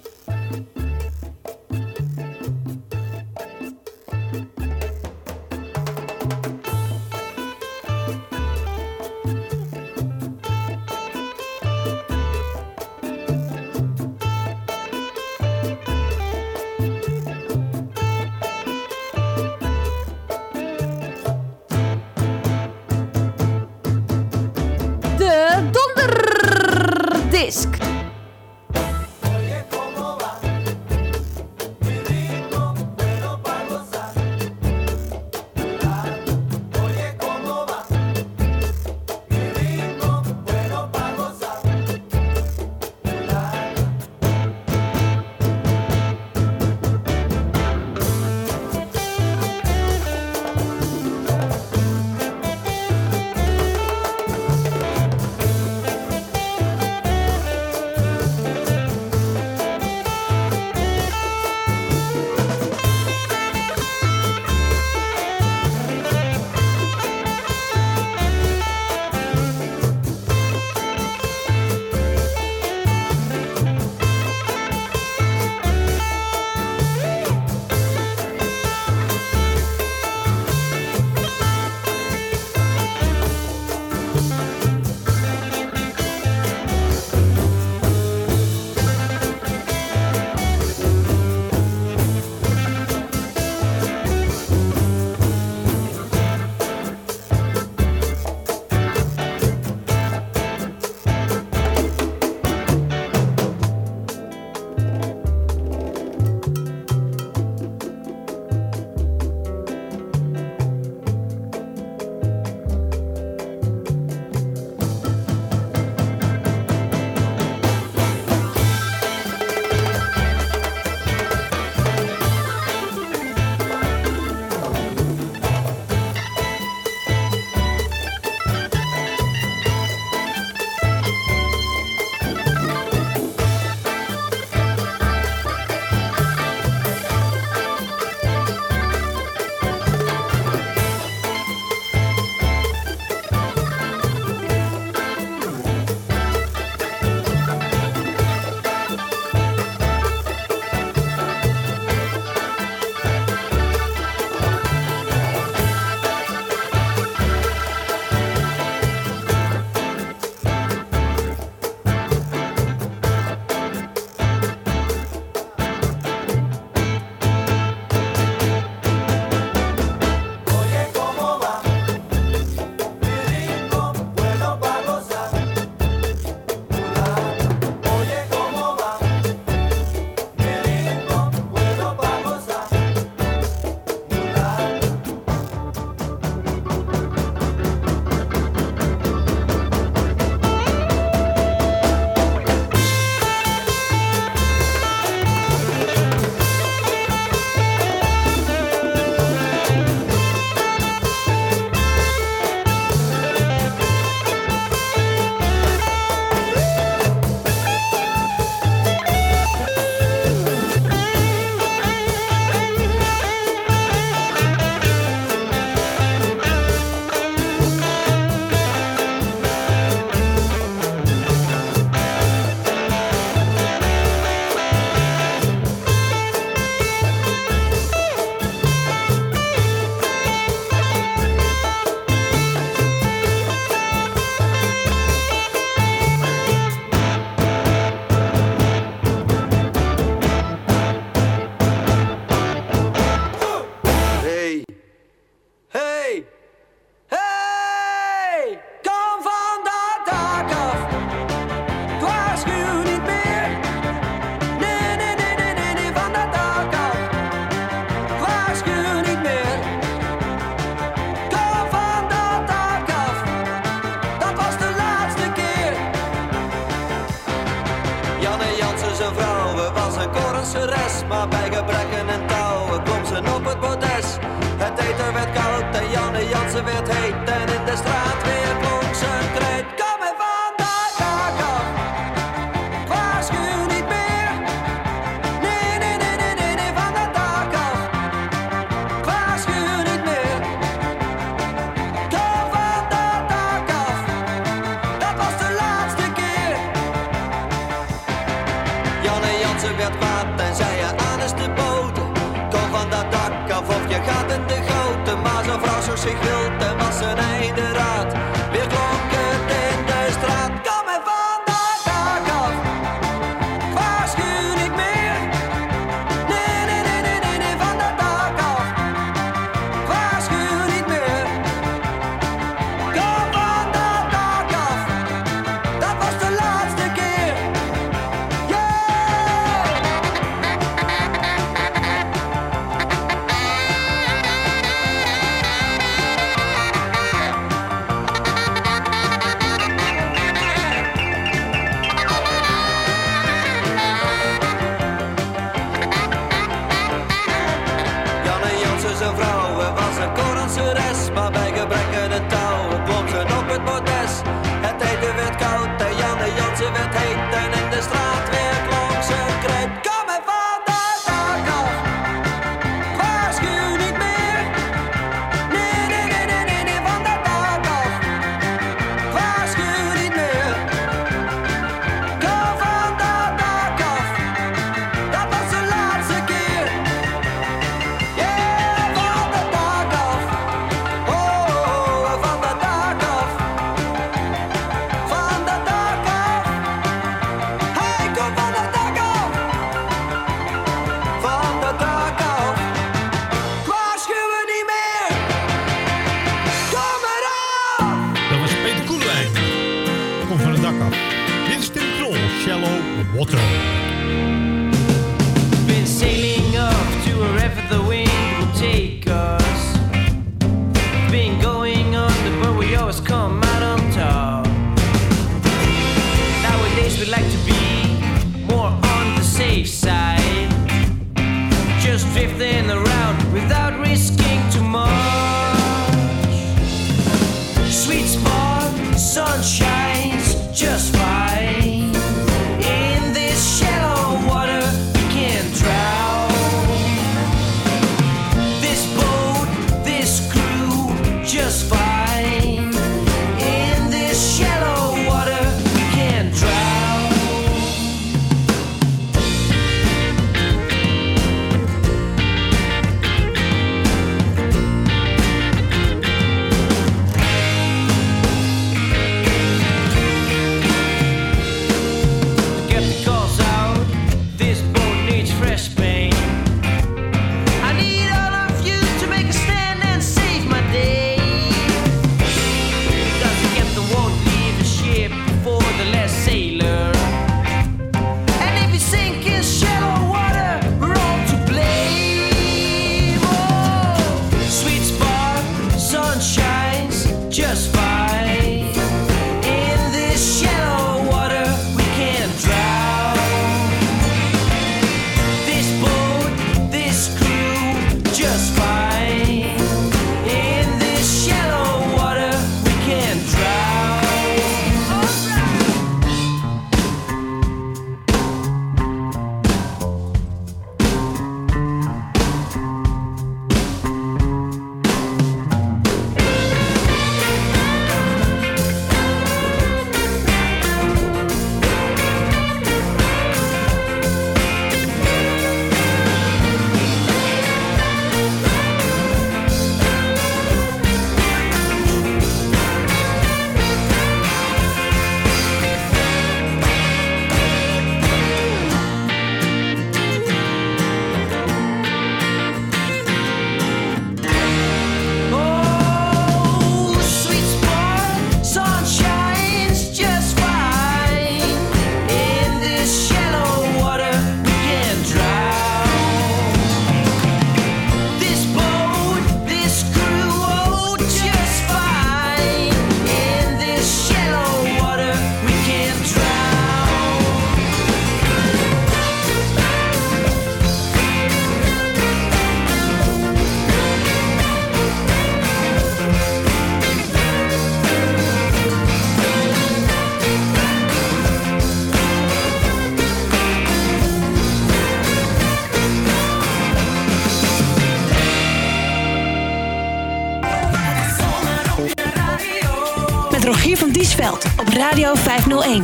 Op Radio 501.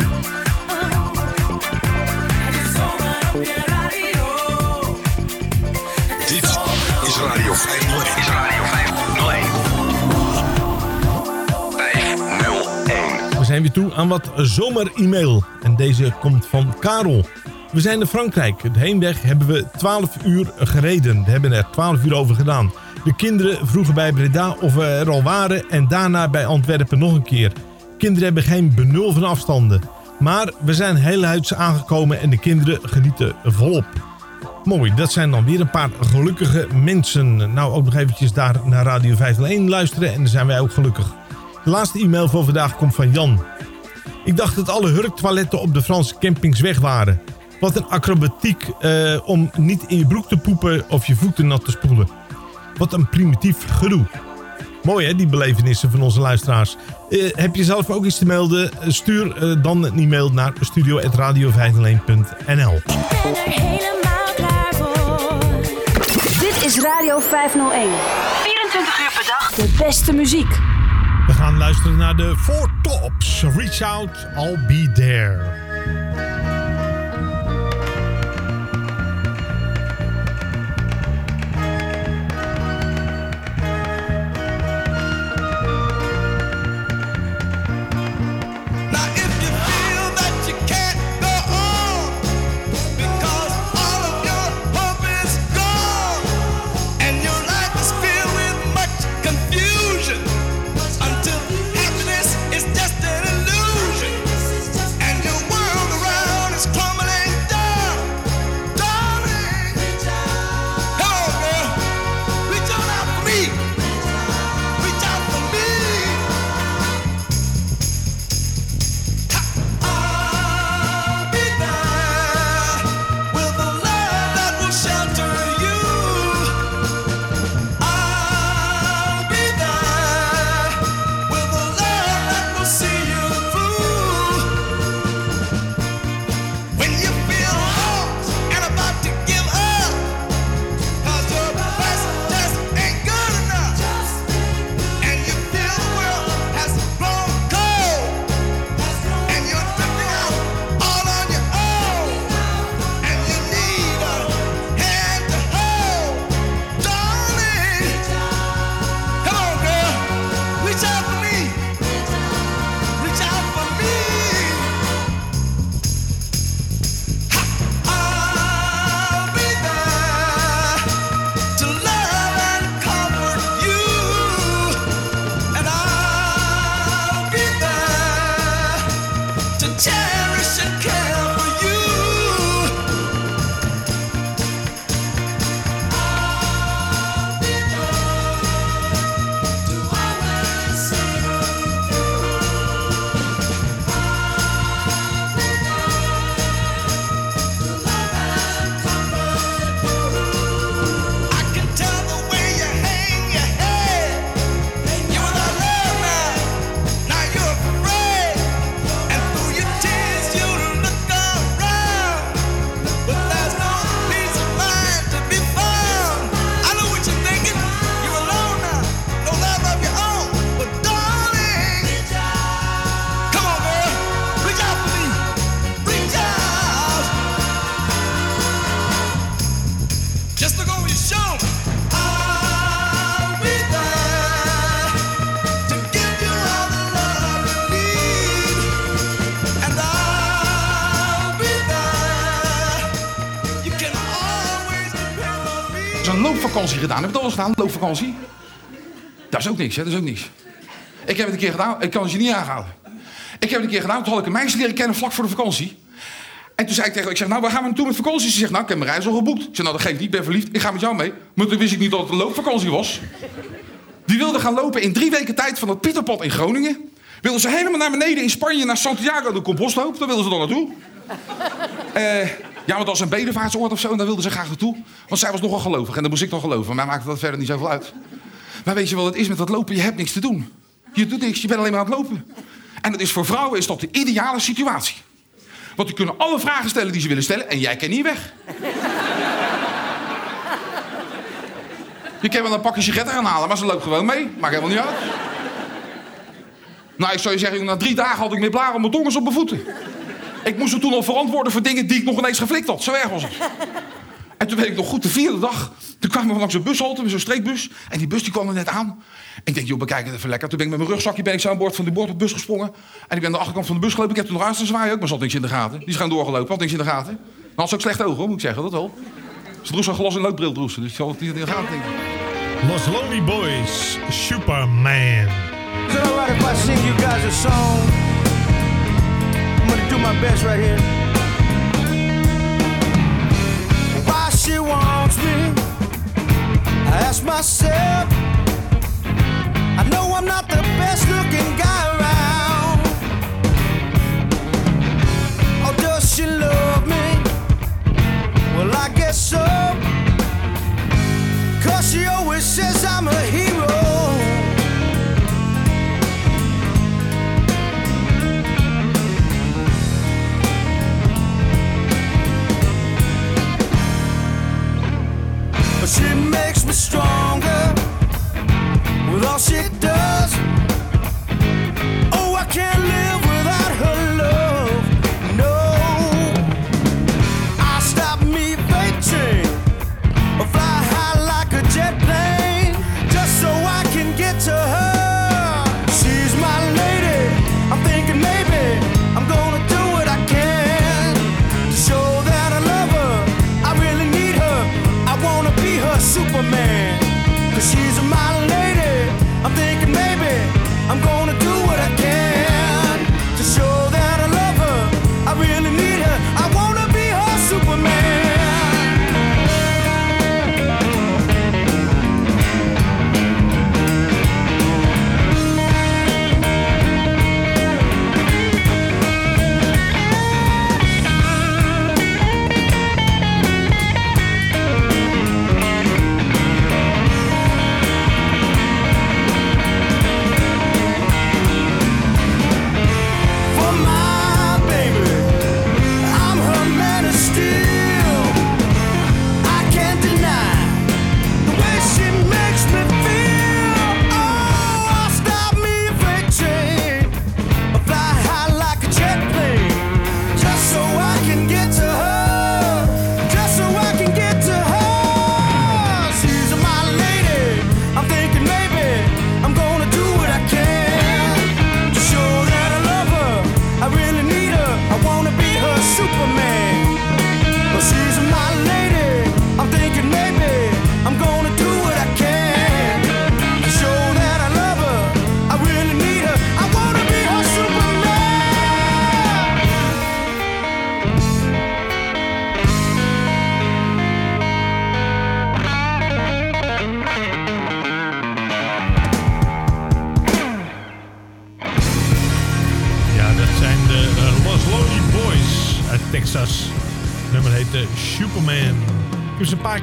Dit is Radio 501. Is Radio 501. 501. We zijn weer toe aan wat zomer-e-mail. En deze komt van Karel. We zijn in Frankrijk. De heenweg hebben we 12 uur gereden. We hebben er 12 uur over gedaan. De kinderen vroegen bij Breda of we er al waren en daarna bij Antwerpen nog een keer. Kinderen hebben geen benul van afstanden. Maar we zijn heel huids aangekomen en de kinderen genieten volop. Mooi, dat zijn dan weer een paar gelukkige mensen. Nou, ook nog eventjes daar naar Radio 501 luisteren en dan zijn wij ook gelukkig. De laatste e-mail voor vandaag komt van Jan. Ik dacht dat alle hurktoiletten op de Franse campings weg waren. Wat een acrobatiek eh, om niet in je broek te poepen of je voeten nat te spoelen. Wat een primitief gedoe. Mooi hè, die belevenissen van onze luisteraars. Eh, heb je zelf ook iets te melden? Stuur eh, dan een e-mail naar studio.radio501.nl helemaal klaar voor. Dit is Radio 501. 24 uur per dag. De beste muziek. We gaan luisteren naar de Four Tops. Reach out, I'll be there. Dat gedaan? Loopvakantie? Dat is ook niks, hè? Dat is ook niks. Ik heb het een keer gedaan. Ik kan je niet aanhalen. Ik heb het een keer gedaan. Toen had ik een meisje leren kennen vlak voor de vakantie. En toen zei ik tegen haar, ik zeg, nou, waar gaan we naartoe met vakantie? Ze zegt, nou, ik heb mijn reis al geboekt. Ik zeg, nou, dat geeft niet, ik ben verliefd. Ik ga met jou mee. Maar toen wist ik niet dat het een loopvakantie was. Die wilde gaan lopen in drie weken tijd van het Pieterpad in Groningen. Wilde ze helemaal naar beneden in Spanje, naar Santiago de Compostela. Daar wilde ze dan naartoe. Eh, ja, want als een bedevaartsoord of zo, en daar wilde ze graag naartoe. Want zij was nogal gelovig en dan moest ik dan geloven. Maar mij maakte dat verder niet zoveel uit. Maar weet je wel, het is met dat lopen, je hebt niks te doen. Je doet niks, je bent alleen maar aan het lopen. En dat is voor vrouwen is dat de ideale situatie. Want die kunnen alle vragen stellen die ze willen stellen en jij kan niet weg. Je kan wel een pakje sigaretten gaan halen, maar ze loopt gewoon mee. Maakt helemaal niet uit. Nou, ik zou je zeggen, na drie dagen had ik meer blaren op mijn tong als op mijn voeten. Ik moest er toen al verantwoorden voor dingen die ik nog ineens geflikt had. Zo erg was het. En toen weet ik nog goed, de vierde dag, toen kwamen we langs een bushalte, met zo'n streekbus. En die bus die kwam er net aan. En ik denk, joh, bekijk het even lekker. Toen ben ik met mijn rugzakje ben ik zo aan boord van die boord op de bus gesprongen. En ik ben aan de achterkant van de bus gelopen. Ik heb toen nog aan te zwaaien ook, maar zat niks in de gaten. Die is gaan doorgelopen, had niks in de gaten. Dan had ze ook slechte ogen, hoor, moet ik zeggen, dat wel. Ze droeg zo'n glas- en loodbril, droeg ze, dus die had het niet in de gaten, denk ik. Los Lonely Boys, Superman. Alright if I sing you guys a song? Gonna do my best right here. Why she wants me? I ask myself. I know I'm not the best looking guy around. Or does she love me? Well, I guess so. Cause she always says I'm a hero. She makes me stronger with all she does.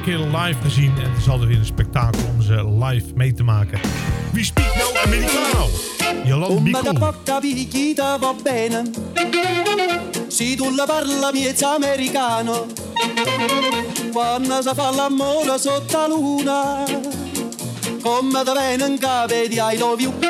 Keer live gezien en het is altijd weer een spektakel om ze live mee te maken. Wie speakt nou Americano? Jolande da Bicol. porta picchita va bene Se tu la parla miezza americano Quando si fa l'amore sotto la luna Come da viene in capo di I love you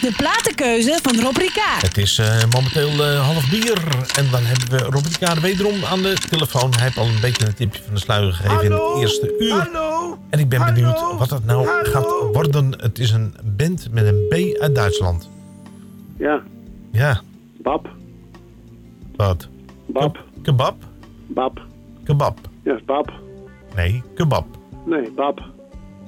De platenkeuze van Rob Ricard. Het is eh, momenteel eh, half bier. En dan hebben we Rob Ricard wederom aan de telefoon. Hij heeft al een beetje een tipje van de sluier gegeven in het eerste uur. En ik ben benieuwd wat dat nou gaat worden. Het is een band met een B uit Duitsland. Ja, Ja, Bab. wat? Bab. Kebab? Bab. Kebab. Ja, Bab. Nee, kebab. Nee, Bab.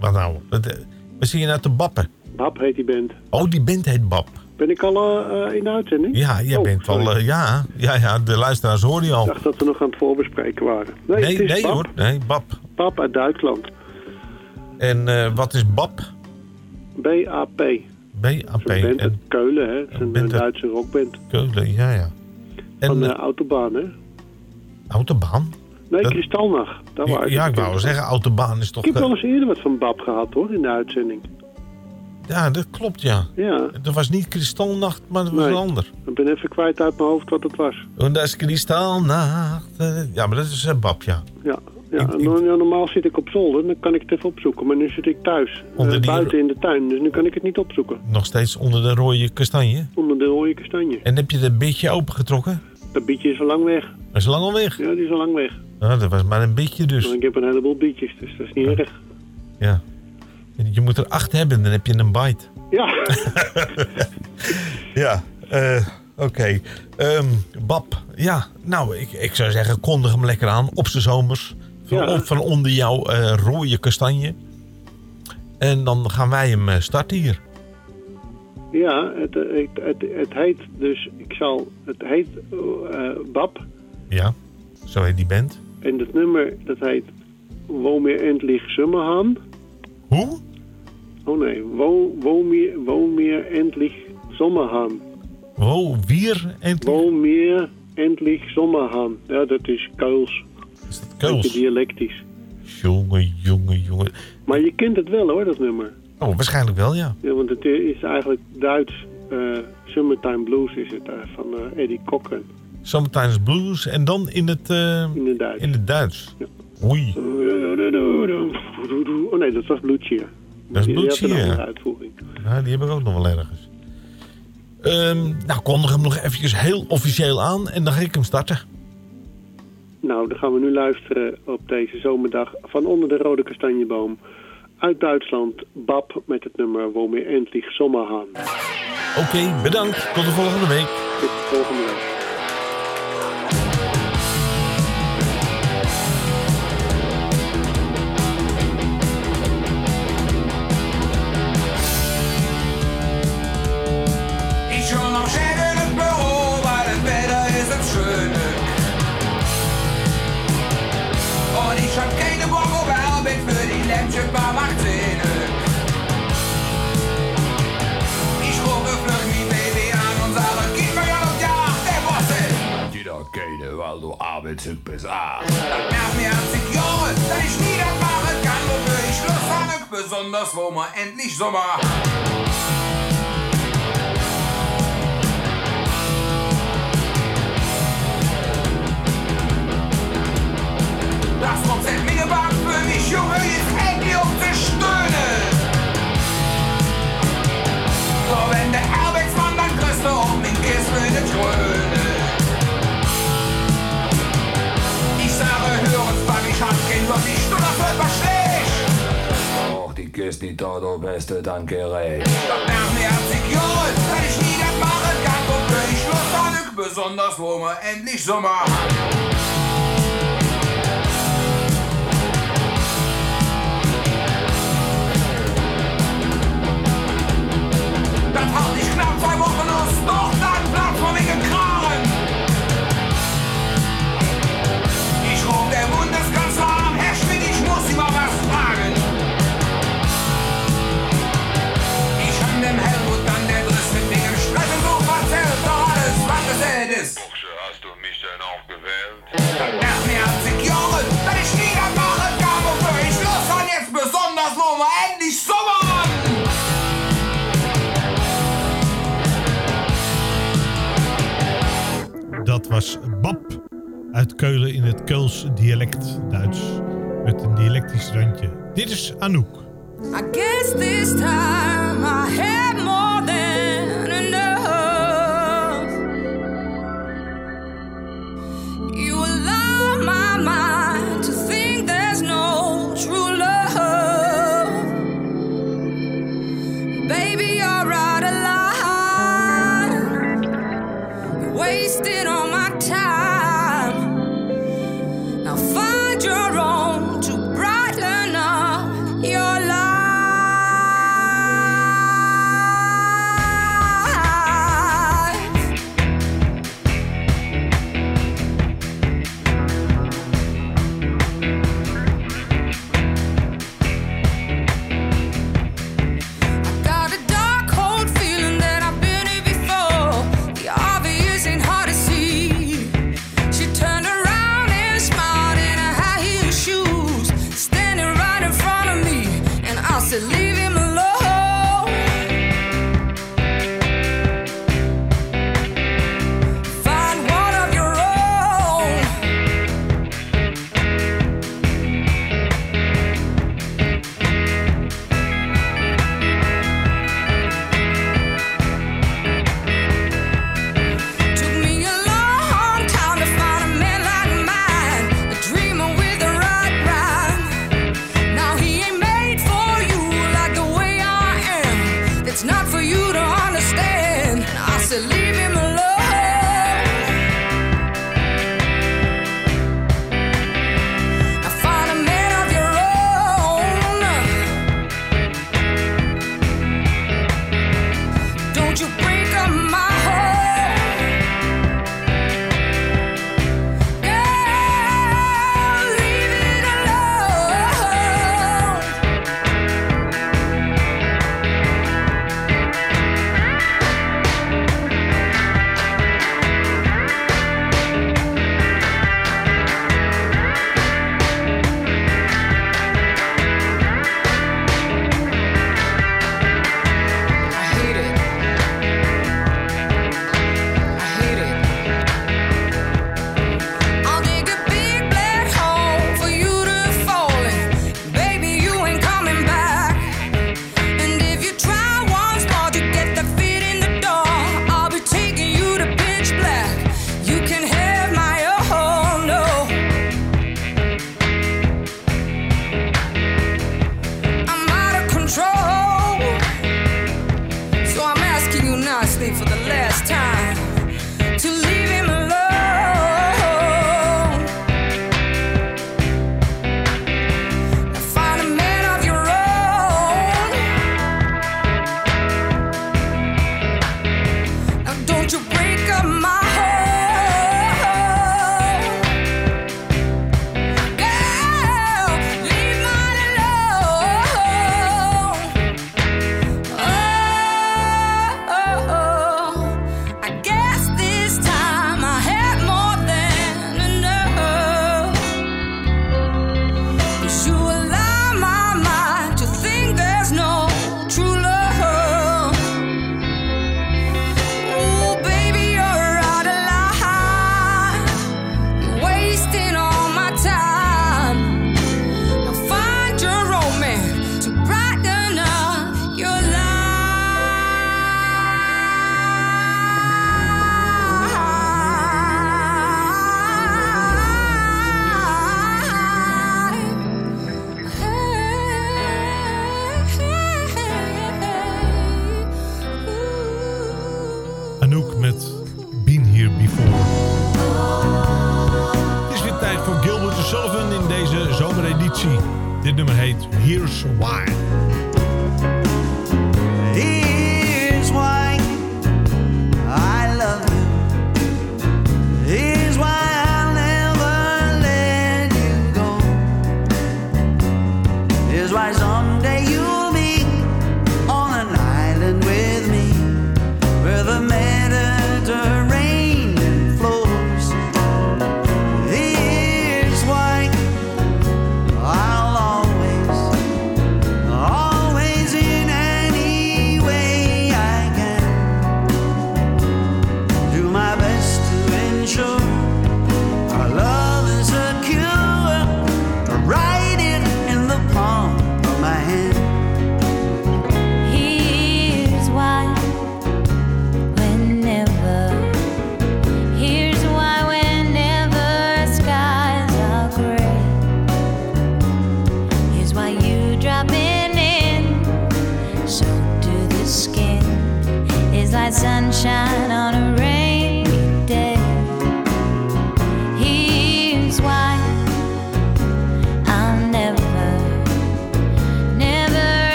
Wat nou? Wat, eh, Waar zie je nou te bappen? Bab heet die band. Oh, die band heet Bab. Ben ik al eh, in de uitzending? Ja, jij Oh, bent sorry. eh, ja, ja, ja, de luisteraars horen je al. Ik dacht dat we nog aan het voorbespreken waren. Nee, Nee, nee Bab. hoor. Nee, Bab. Bab uit Duitsland. En wat is Bab? B-A-P. B-A-P. Een band uit En Keulen, hè. Het is een band Duitse rockband. Keulen, ja, ja. Van En de eh, Autobaan, hè. Autobahn? Nee, Dat- Kristalnacht. Daar Ja, ja, ik wou zeggen, Autobahn is toch... Ik heb eh, wel eens eerder wat van Bab gehad, hoor, in de uitzending. Ja, dat klopt, ja. Ja. Dat was niet Kristalnacht, maar dat was Nee. een ander. Ik ben even kwijt uit mijn hoofd wat het was. En dat is Kristalnacht. eh, Ja, maar dat is een Bab, ja. Ja, ja, en no- ja, normaal zit ik op zolder, dan kan ik het even opzoeken. Maar nu zit ik thuis, Onder eh, die- buiten in de tuin, dus nu kan ik het niet opzoeken. Nog steeds onder de rode kastanje. Onder de rode kastanje. En heb je dat beetje opengetrokken? Dat bietje is al lang weg. Dat is lang al weg. Ja, die is al lang weg. Nou, dat was maar een beetje dus. Maar ik heb een heleboel bietjes, dus dat is niet erg. Ja. Je moet er acht hebben, dan heb je een bite. Ja. Ja, eh, oké. Ehm, Bab, ja, nou, ik, ik zou zeggen, kondig hem lekker aan op z'n zomers. Van, Ja. op- van onder jouw eh, rode kastanje. En dan gaan wij hem eh, starten hier. Ja, het, het, het, het heet dus, ik zal, het heet eh, Bab. Ja, zo heet die band. En het nummer, dat heet Wo mir endlich Sommerhan. Hoe? Oh nee, Wo, wo, mir, wo mir endlich Sommerhan. Wo, endlich? Wo mir endlich Sommerhan. Ja, dat is Keuls. Is dat Keuls? dialectisch. Jongen, jongen, jongen. Maar je kent het wel hoor, dat nummer. Oh, waarschijnlijk wel, ja. Ja, want het is eigenlijk Duits. eh, Summertime Blues is het eh, van eh, Eddie Cochran. Sometimes Blues en dan in het, In het Duits. in het Duits. Oei. Oh nee, dat was Cheer. Dat is Die- Blue die andere uitvoering. Ja, die heb ik ook nog wel ergens. Ehm, nou, kondig hem nog eventjes heel officieel aan en dan ga ik hem starten. Nou, dan gaan we nu luisteren op deze zomerdag van onder de rode kastanjeboom. Uit Duitsland, Bab met het nummer Wo mir endlich Sommerhan. Oké, bedankt. Tot de volgende week. Tot de volgende week. Welt sind bizarr. Mir 80 Jahren, da ich niederfahre, kann nur für ich losfangen, besonders wo man endlich Sommer. Das Konzert mir gebaut. die Dodo beste, danke Ray. Doch nach mir hat ich nie das machen kann. Und bin ich nur besonders wo man endlich Sommer hat. Das haut ich knapp zwei Wochen aus, doch dann platzt man wegen was Bab uit Keulen in het Keuls dialect Duits. Met een dialectisch randje. Dit is Anouk. I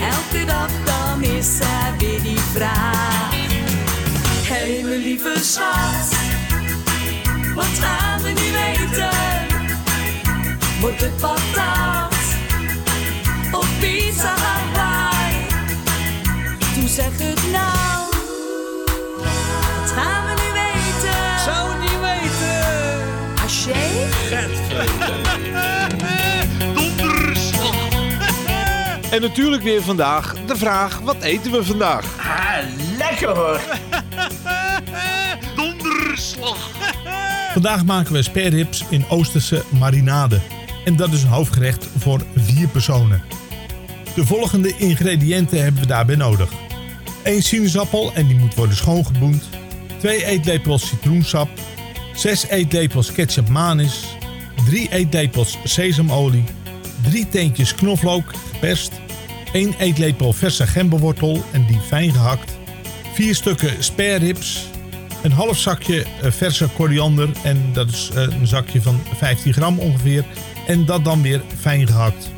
Elke dag dan is er weer die vraag. Hé hey, mijn lieve schat, wat gaan we nu eten? Wordt het patat of pizza Hawaii? Toen zeg het nou, wat gaan En natuurlijk weer vandaag de vraag: wat eten we vandaag? Ah, lekker hoor. Donderslag. Vandaag maken we spareribs in Oosterse marinade. En dat is een hoofdgerecht voor vier personen. De volgende ingrediënten hebben we daarbij nodig. 1 sinaasappel en die moet worden schoongeboend. 2 eetlepels citroensap. 6 eetlepels ketchup manis. 3 eetlepels sesamolie. 3 teentjes knoflook geperst. 1 eetlepel verse gemberwortel en die fijn gehakt. 4 stukken spareribs. Een half zakje eh, verse koriander en dat is eh, een zakje van 15 gram ongeveer. En dat dan weer fijn gehakt.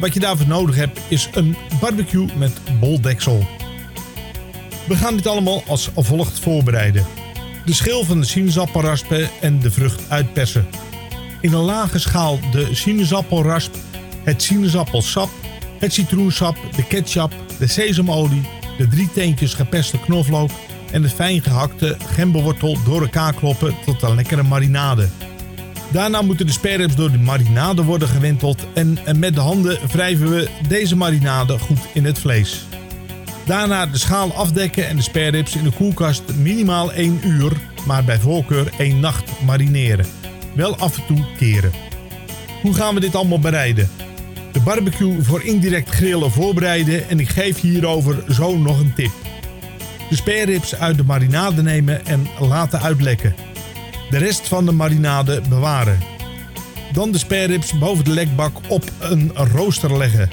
Wat je daarvoor nodig hebt is een barbecue met boldeksel. We gaan dit allemaal als volgt voorbereiden. De schil van de sinaasappel raspen en de vrucht uitpersen. In een lage schaal de sinaasappelrasp, het sinaasappelsap, het citroensap, de ketchup, de sesamolie, de drie teentjes geperste knoflook en de fijn gehakte gemberwortel door elkaar kloppen tot een lekkere marinade. Daarna moeten de spareribs door de marinade worden gewenteld en met de handen wrijven we deze marinade goed in het vlees. Daarna de schaal afdekken en de spareribs in de koelkast minimaal 1 uur, maar bij voorkeur 1 nacht marineren. Wel af en toe keren. Hoe gaan we dit allemaal bereiden? De barbecue voor indirect grillen voorbereiden en ik geef hierover zo nog een tip. De spareribs uit de marinade nemen en laten uitlekken. De rest van de marinade bewaren. Dan de spareribs boven de lekbak op een rooster leggen.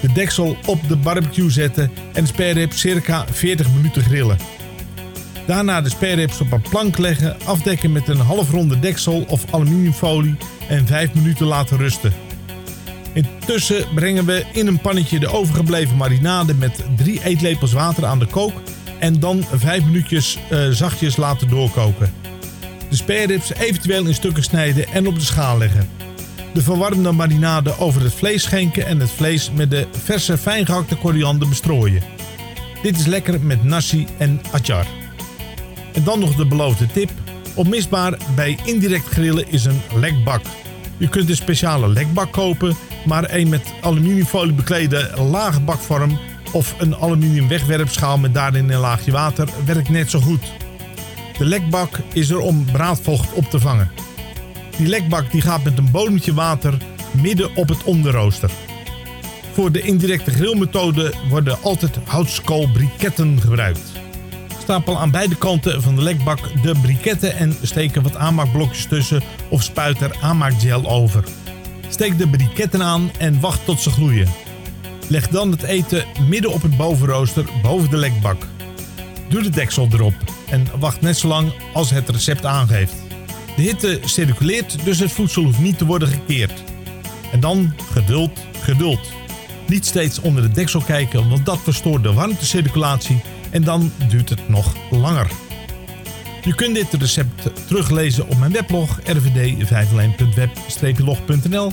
De deksel op de barbecue zetten en de spareribs circa 40 minuten grillen. Daarna de spareribs op een plank leggen, afdekken met een halfronde deksel of aluminiumfolie en 5 minuten laten rusten. Intussen brengen we in een pannetje de overgebleven marinade met 3 eetlepels water aan de kook en dan 5 minuutjes eh, zachtjes laten doorkoken. De spareribs eventueel in stukken snijden en op de schaal leggen. De verwarmde marinade over het vlees schenken en het vlees met de verse fijngehakte koriander bestrooien. Dit is lekker met nasi en achar. En dan nog de beloofde tip. Onmisbaar bij indirect grillen is een lekbak. Je kunt een speciale lekbak kopen, maar een met aluminiumfolie beklede lage bakvorm of een aluminium wegwerpschaal met daarin een laagje water werkt net zo goed. De lekbak is er om braadvocht op te vangen. Die lekbak die gaat met een bodempje water midden op het onderrooster. Voor de indirecte grillmethode worden altijd houtskoolbriketten gebruikt. Stapel aan beide kanten van de lekbak de briketten en steken wat aanmaakblokjes tussen of spuit er aanmaakgel over. Steek de briketten aan en wacht tot ze gloeien. Leg dan het eten midden op het bovenrooster boven de lekbak. Doe de deksel erop en wacht net zo lang als het recept aangeeft. De hitte circuleert, dus het voedsel hoeft niet te worden gekeerd. En dan geduld, geduld. Niet steeds onder de deksel kijken, want dat verstoort de warmtecirculatie en dan duurt het nog langer. Je kunt dit recept teruglezen op mijn weblog rvd501.web-log.nl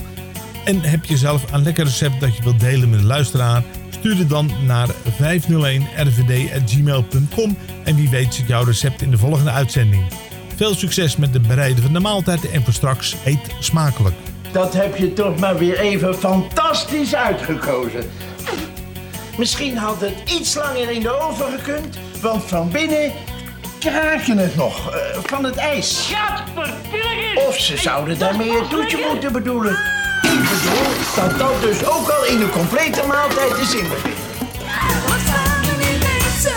en heb je zelf een lekker recept dat je wilt delen met de luisteraar? Stuur het dan naar 501rvd.gmail.com en wie weet zit jouw recept in de volgende uitzending. Veel succes met het bereiden van de maaltijd en voor straks eet smakelijk. Dat heb je toch maar weer even fantastisch uitgekozen. Misschien had het iets langer in de oven gekund, want van binnen kraak je het nog eh, van het ijs. Of ze zouden daarmee het toetje moeten bedoelen. Ik bedoel dat dat dus ook al in een complete maaltijd is inbegrepen. Wat gaan we nu eten?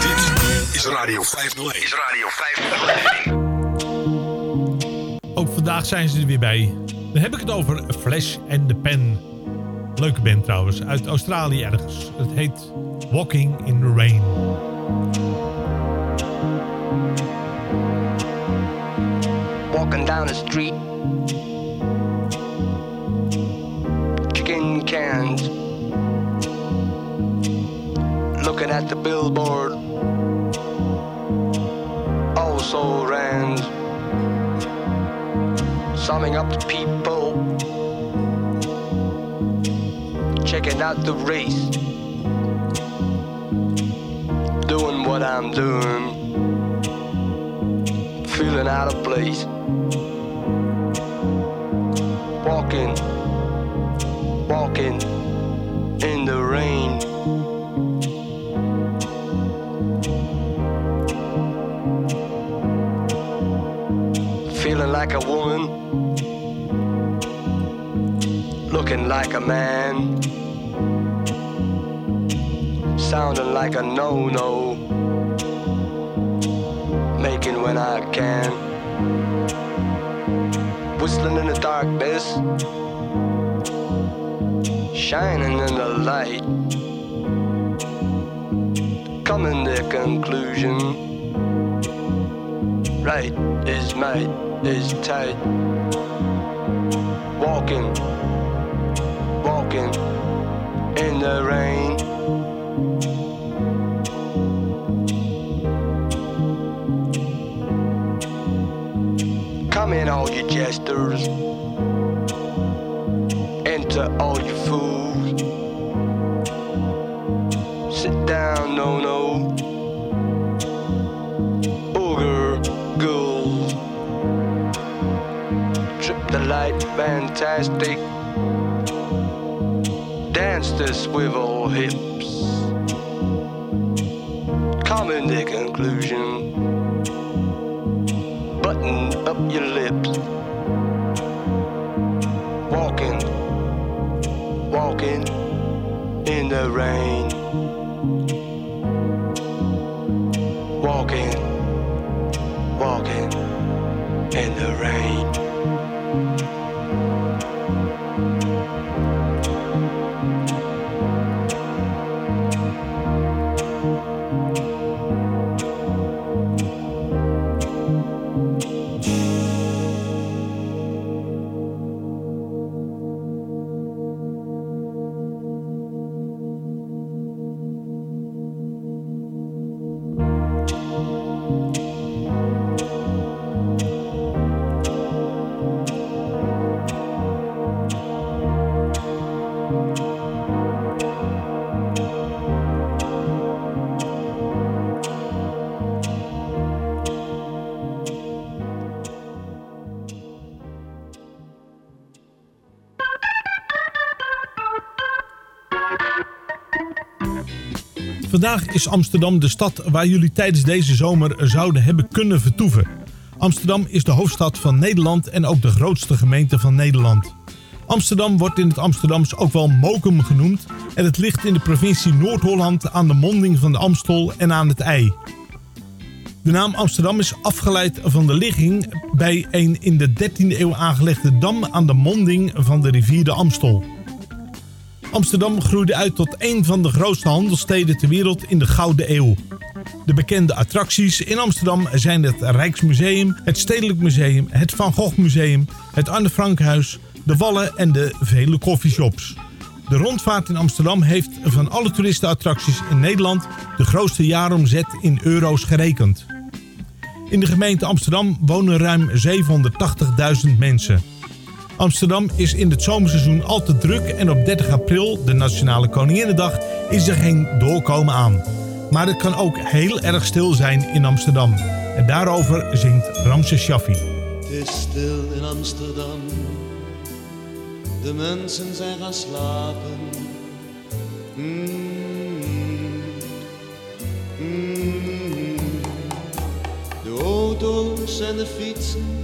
Dit is Radio 501. Is Radio 501. Ook vandaag zijn ze er weer bij. Dan heb ik het over Flash and the Pen. Leuke band trouwens, uit Australië ergens. Het heet Walking in the Rain. Walking down the street, kicking cans, looking at the billboard, oh, also ran, summing up the people, checking out the race, doing what I'm doing feeling out of place. Walking, walking in the rain. Feeling like a woman, looking like a man, sounding like a no no making when I can. Whistling in the dark, darkness, shining in the light. Coming to conclusion. Right is might is tight. Walking, walking in the rain. All your jesters. Enter all your fools. Sit down, no, no. Ogre ghouls. Trip the light, fantastic. Dance the swivel hips. Come in the conclusion button up your lips. The rain. Vandaag is Amsterdam de stad waar jullie tijdens deze zomer zouden hebben kunnen vertoeven. Amsterdam is de hoofdstad van Nederland en ook de grootste gemeente van Nederland. Amsterdam wordt in het Amsterdams ook wel Mokum genoemd en het ligt in de provincie Noord-Holland aan de monding van de Amstel en aan het IJ. De naam Amsterdam is afgeleid van de ligging bij een in de 13e eeuw aangelegde dam aan de monding van de rivier de Amstel. Amsterdam groeide uit tot een van de grootste handelssteden ter wereld in de Gouden Eeuw. De bekende attracties in Amsterdam zijn het Rijksmuseum, het Stedelijk Museum, het Van Gogh Museum, het Anne Frankhuis, de Wallen en de vele coffeeshops. De rondvaart in Amsterdam heeft van alle toeristenattracties in Nederland de grootste jaaromzet in euro's gerekend. In de gemeente Amsterdam wonen ruim 780.000 mensen. Amsterdam is in het zomerseizoen altijd druk en op 30 april, de Nationale Koninginnedag, is er geen doorkomen aan. Maar het kan ook heel erg stil zijn in Amsterdam. En daarover zingt Ramses Shaffi. Het is stil in Amsterdam. De mensen zijn gaan slapen. Mm. Mm. De auto's en de fietsen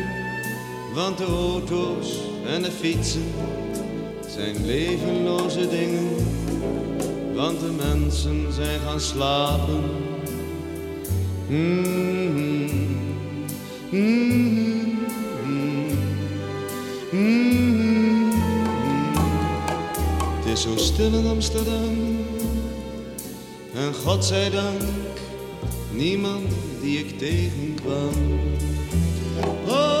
Want de auto's en de fietsen zijn levenloze dingen. Want de mensen zijn gaan slapen. Mm, mm, mm, mm. Het is zo stil in Amsterdam. En God zij dank, niemand die ik tegenkwam. Oh,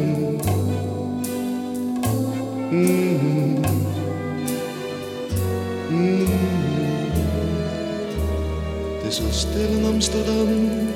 Het is zo stil in Amsterdam.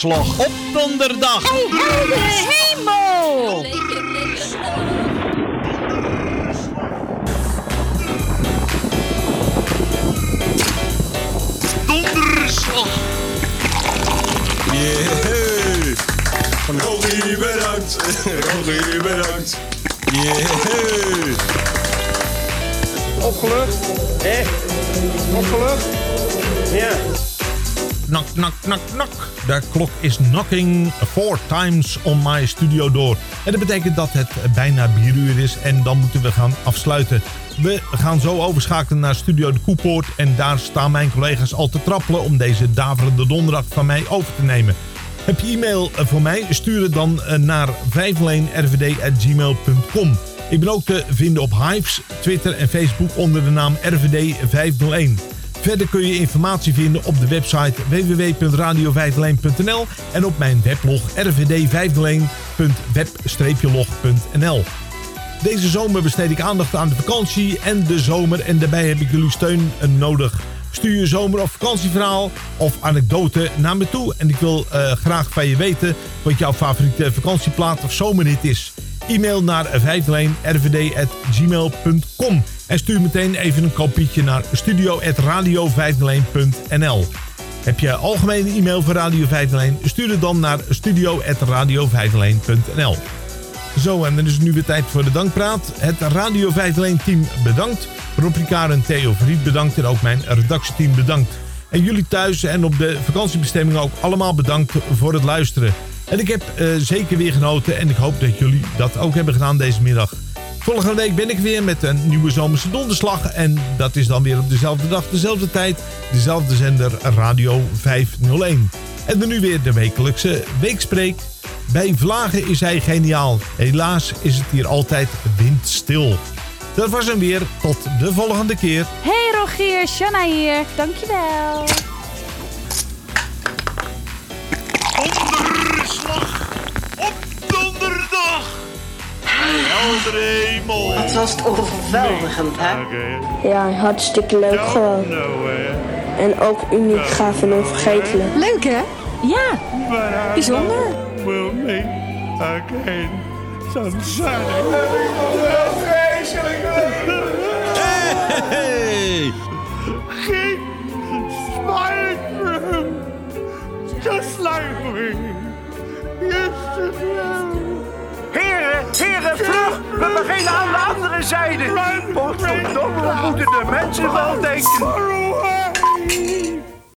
Donderslag op donderdag. Hey, heldere hemel! Donderslag! Yeah. Rogie bedankt. Rogie bedankt. Yeah. Opgelucht? Hé? Opgelucht? Ja. Knock, knock, knock, knock. De klok is knocking four times on my studio door. En dat betekent dat het bijna bieruur is en dan moeten we gaan afsluiten. We gaan zo overschakelen naar Studio de Koepoort en daar staan mijn collega's al te trappelen om deze daverende donderdag van mij over te nemen. Heb je e-mail eh, voor mij? Stuur het dan eh, naar 501rvd.gmail.com. Ik ben ook te vinden op Hives, Twitter en Facebook onder de naam RVD501. Verder kun je informatie vinden op de website www.radio501.nl en op mijn weblog rvd501.web-log.nl. Deze zomer besteed ik aandacht aan de vakantie en de zomer en daarbij heb ik jullie steun nodig. Stuur je zomer- of vakantieverhaal of anekdote naar me toe. En ik wil eh, graag van je weten wat jouw favoriete vakantieplaat of zomerhit is. E-mail naar 501rvd.gmail.com en stuur meteen even een kopietje naar studio.radio501.nl Heb je algemene e-mail voor Radio 501? Stuur het dan naar studio.radio501.nl Zo, en dan is het nu weer tijd voor de dankpraat. Het Radio 501 team bedankt. Rob Ricard en Theo Verriet bedankt. En ook mijn redactieteam bedankt. En jullie thuis en op de vakantiebestemming ook allemaal bedankt voor het luisteren. En ik heb eh, zeker weer genoten en ik hoop dat jullie dat ook hebben gedaan deze middag. Volgende week ben ik weer met een nieuwe zomerse donderslag. En dat is dan weer op dezelfde dag, dezelfde tijd, dezelfde zender Radio 501. En dan nu weer de wekelijkse weekspreek. Bij vlagen is hij geniaal. Helaas is het hier altijd windstil. Dat was hem weer. Tot de volgende keer. Hey Rogier, Shanna hier. Dankjewel. Hemel. Wat was het overweldigend, hè? Ja, hartstikke leuk gewoon. En ook uniek, gaaf en onvergetelijk. Leuk, hè? Ja, bijzonder. Will meet again sunshine. Hey! Keep smiling just like we used to do. Heren, heren, vlug! We beginnen aan de andere terzijde. Potverdomme, wat moeten de mensen wel denken?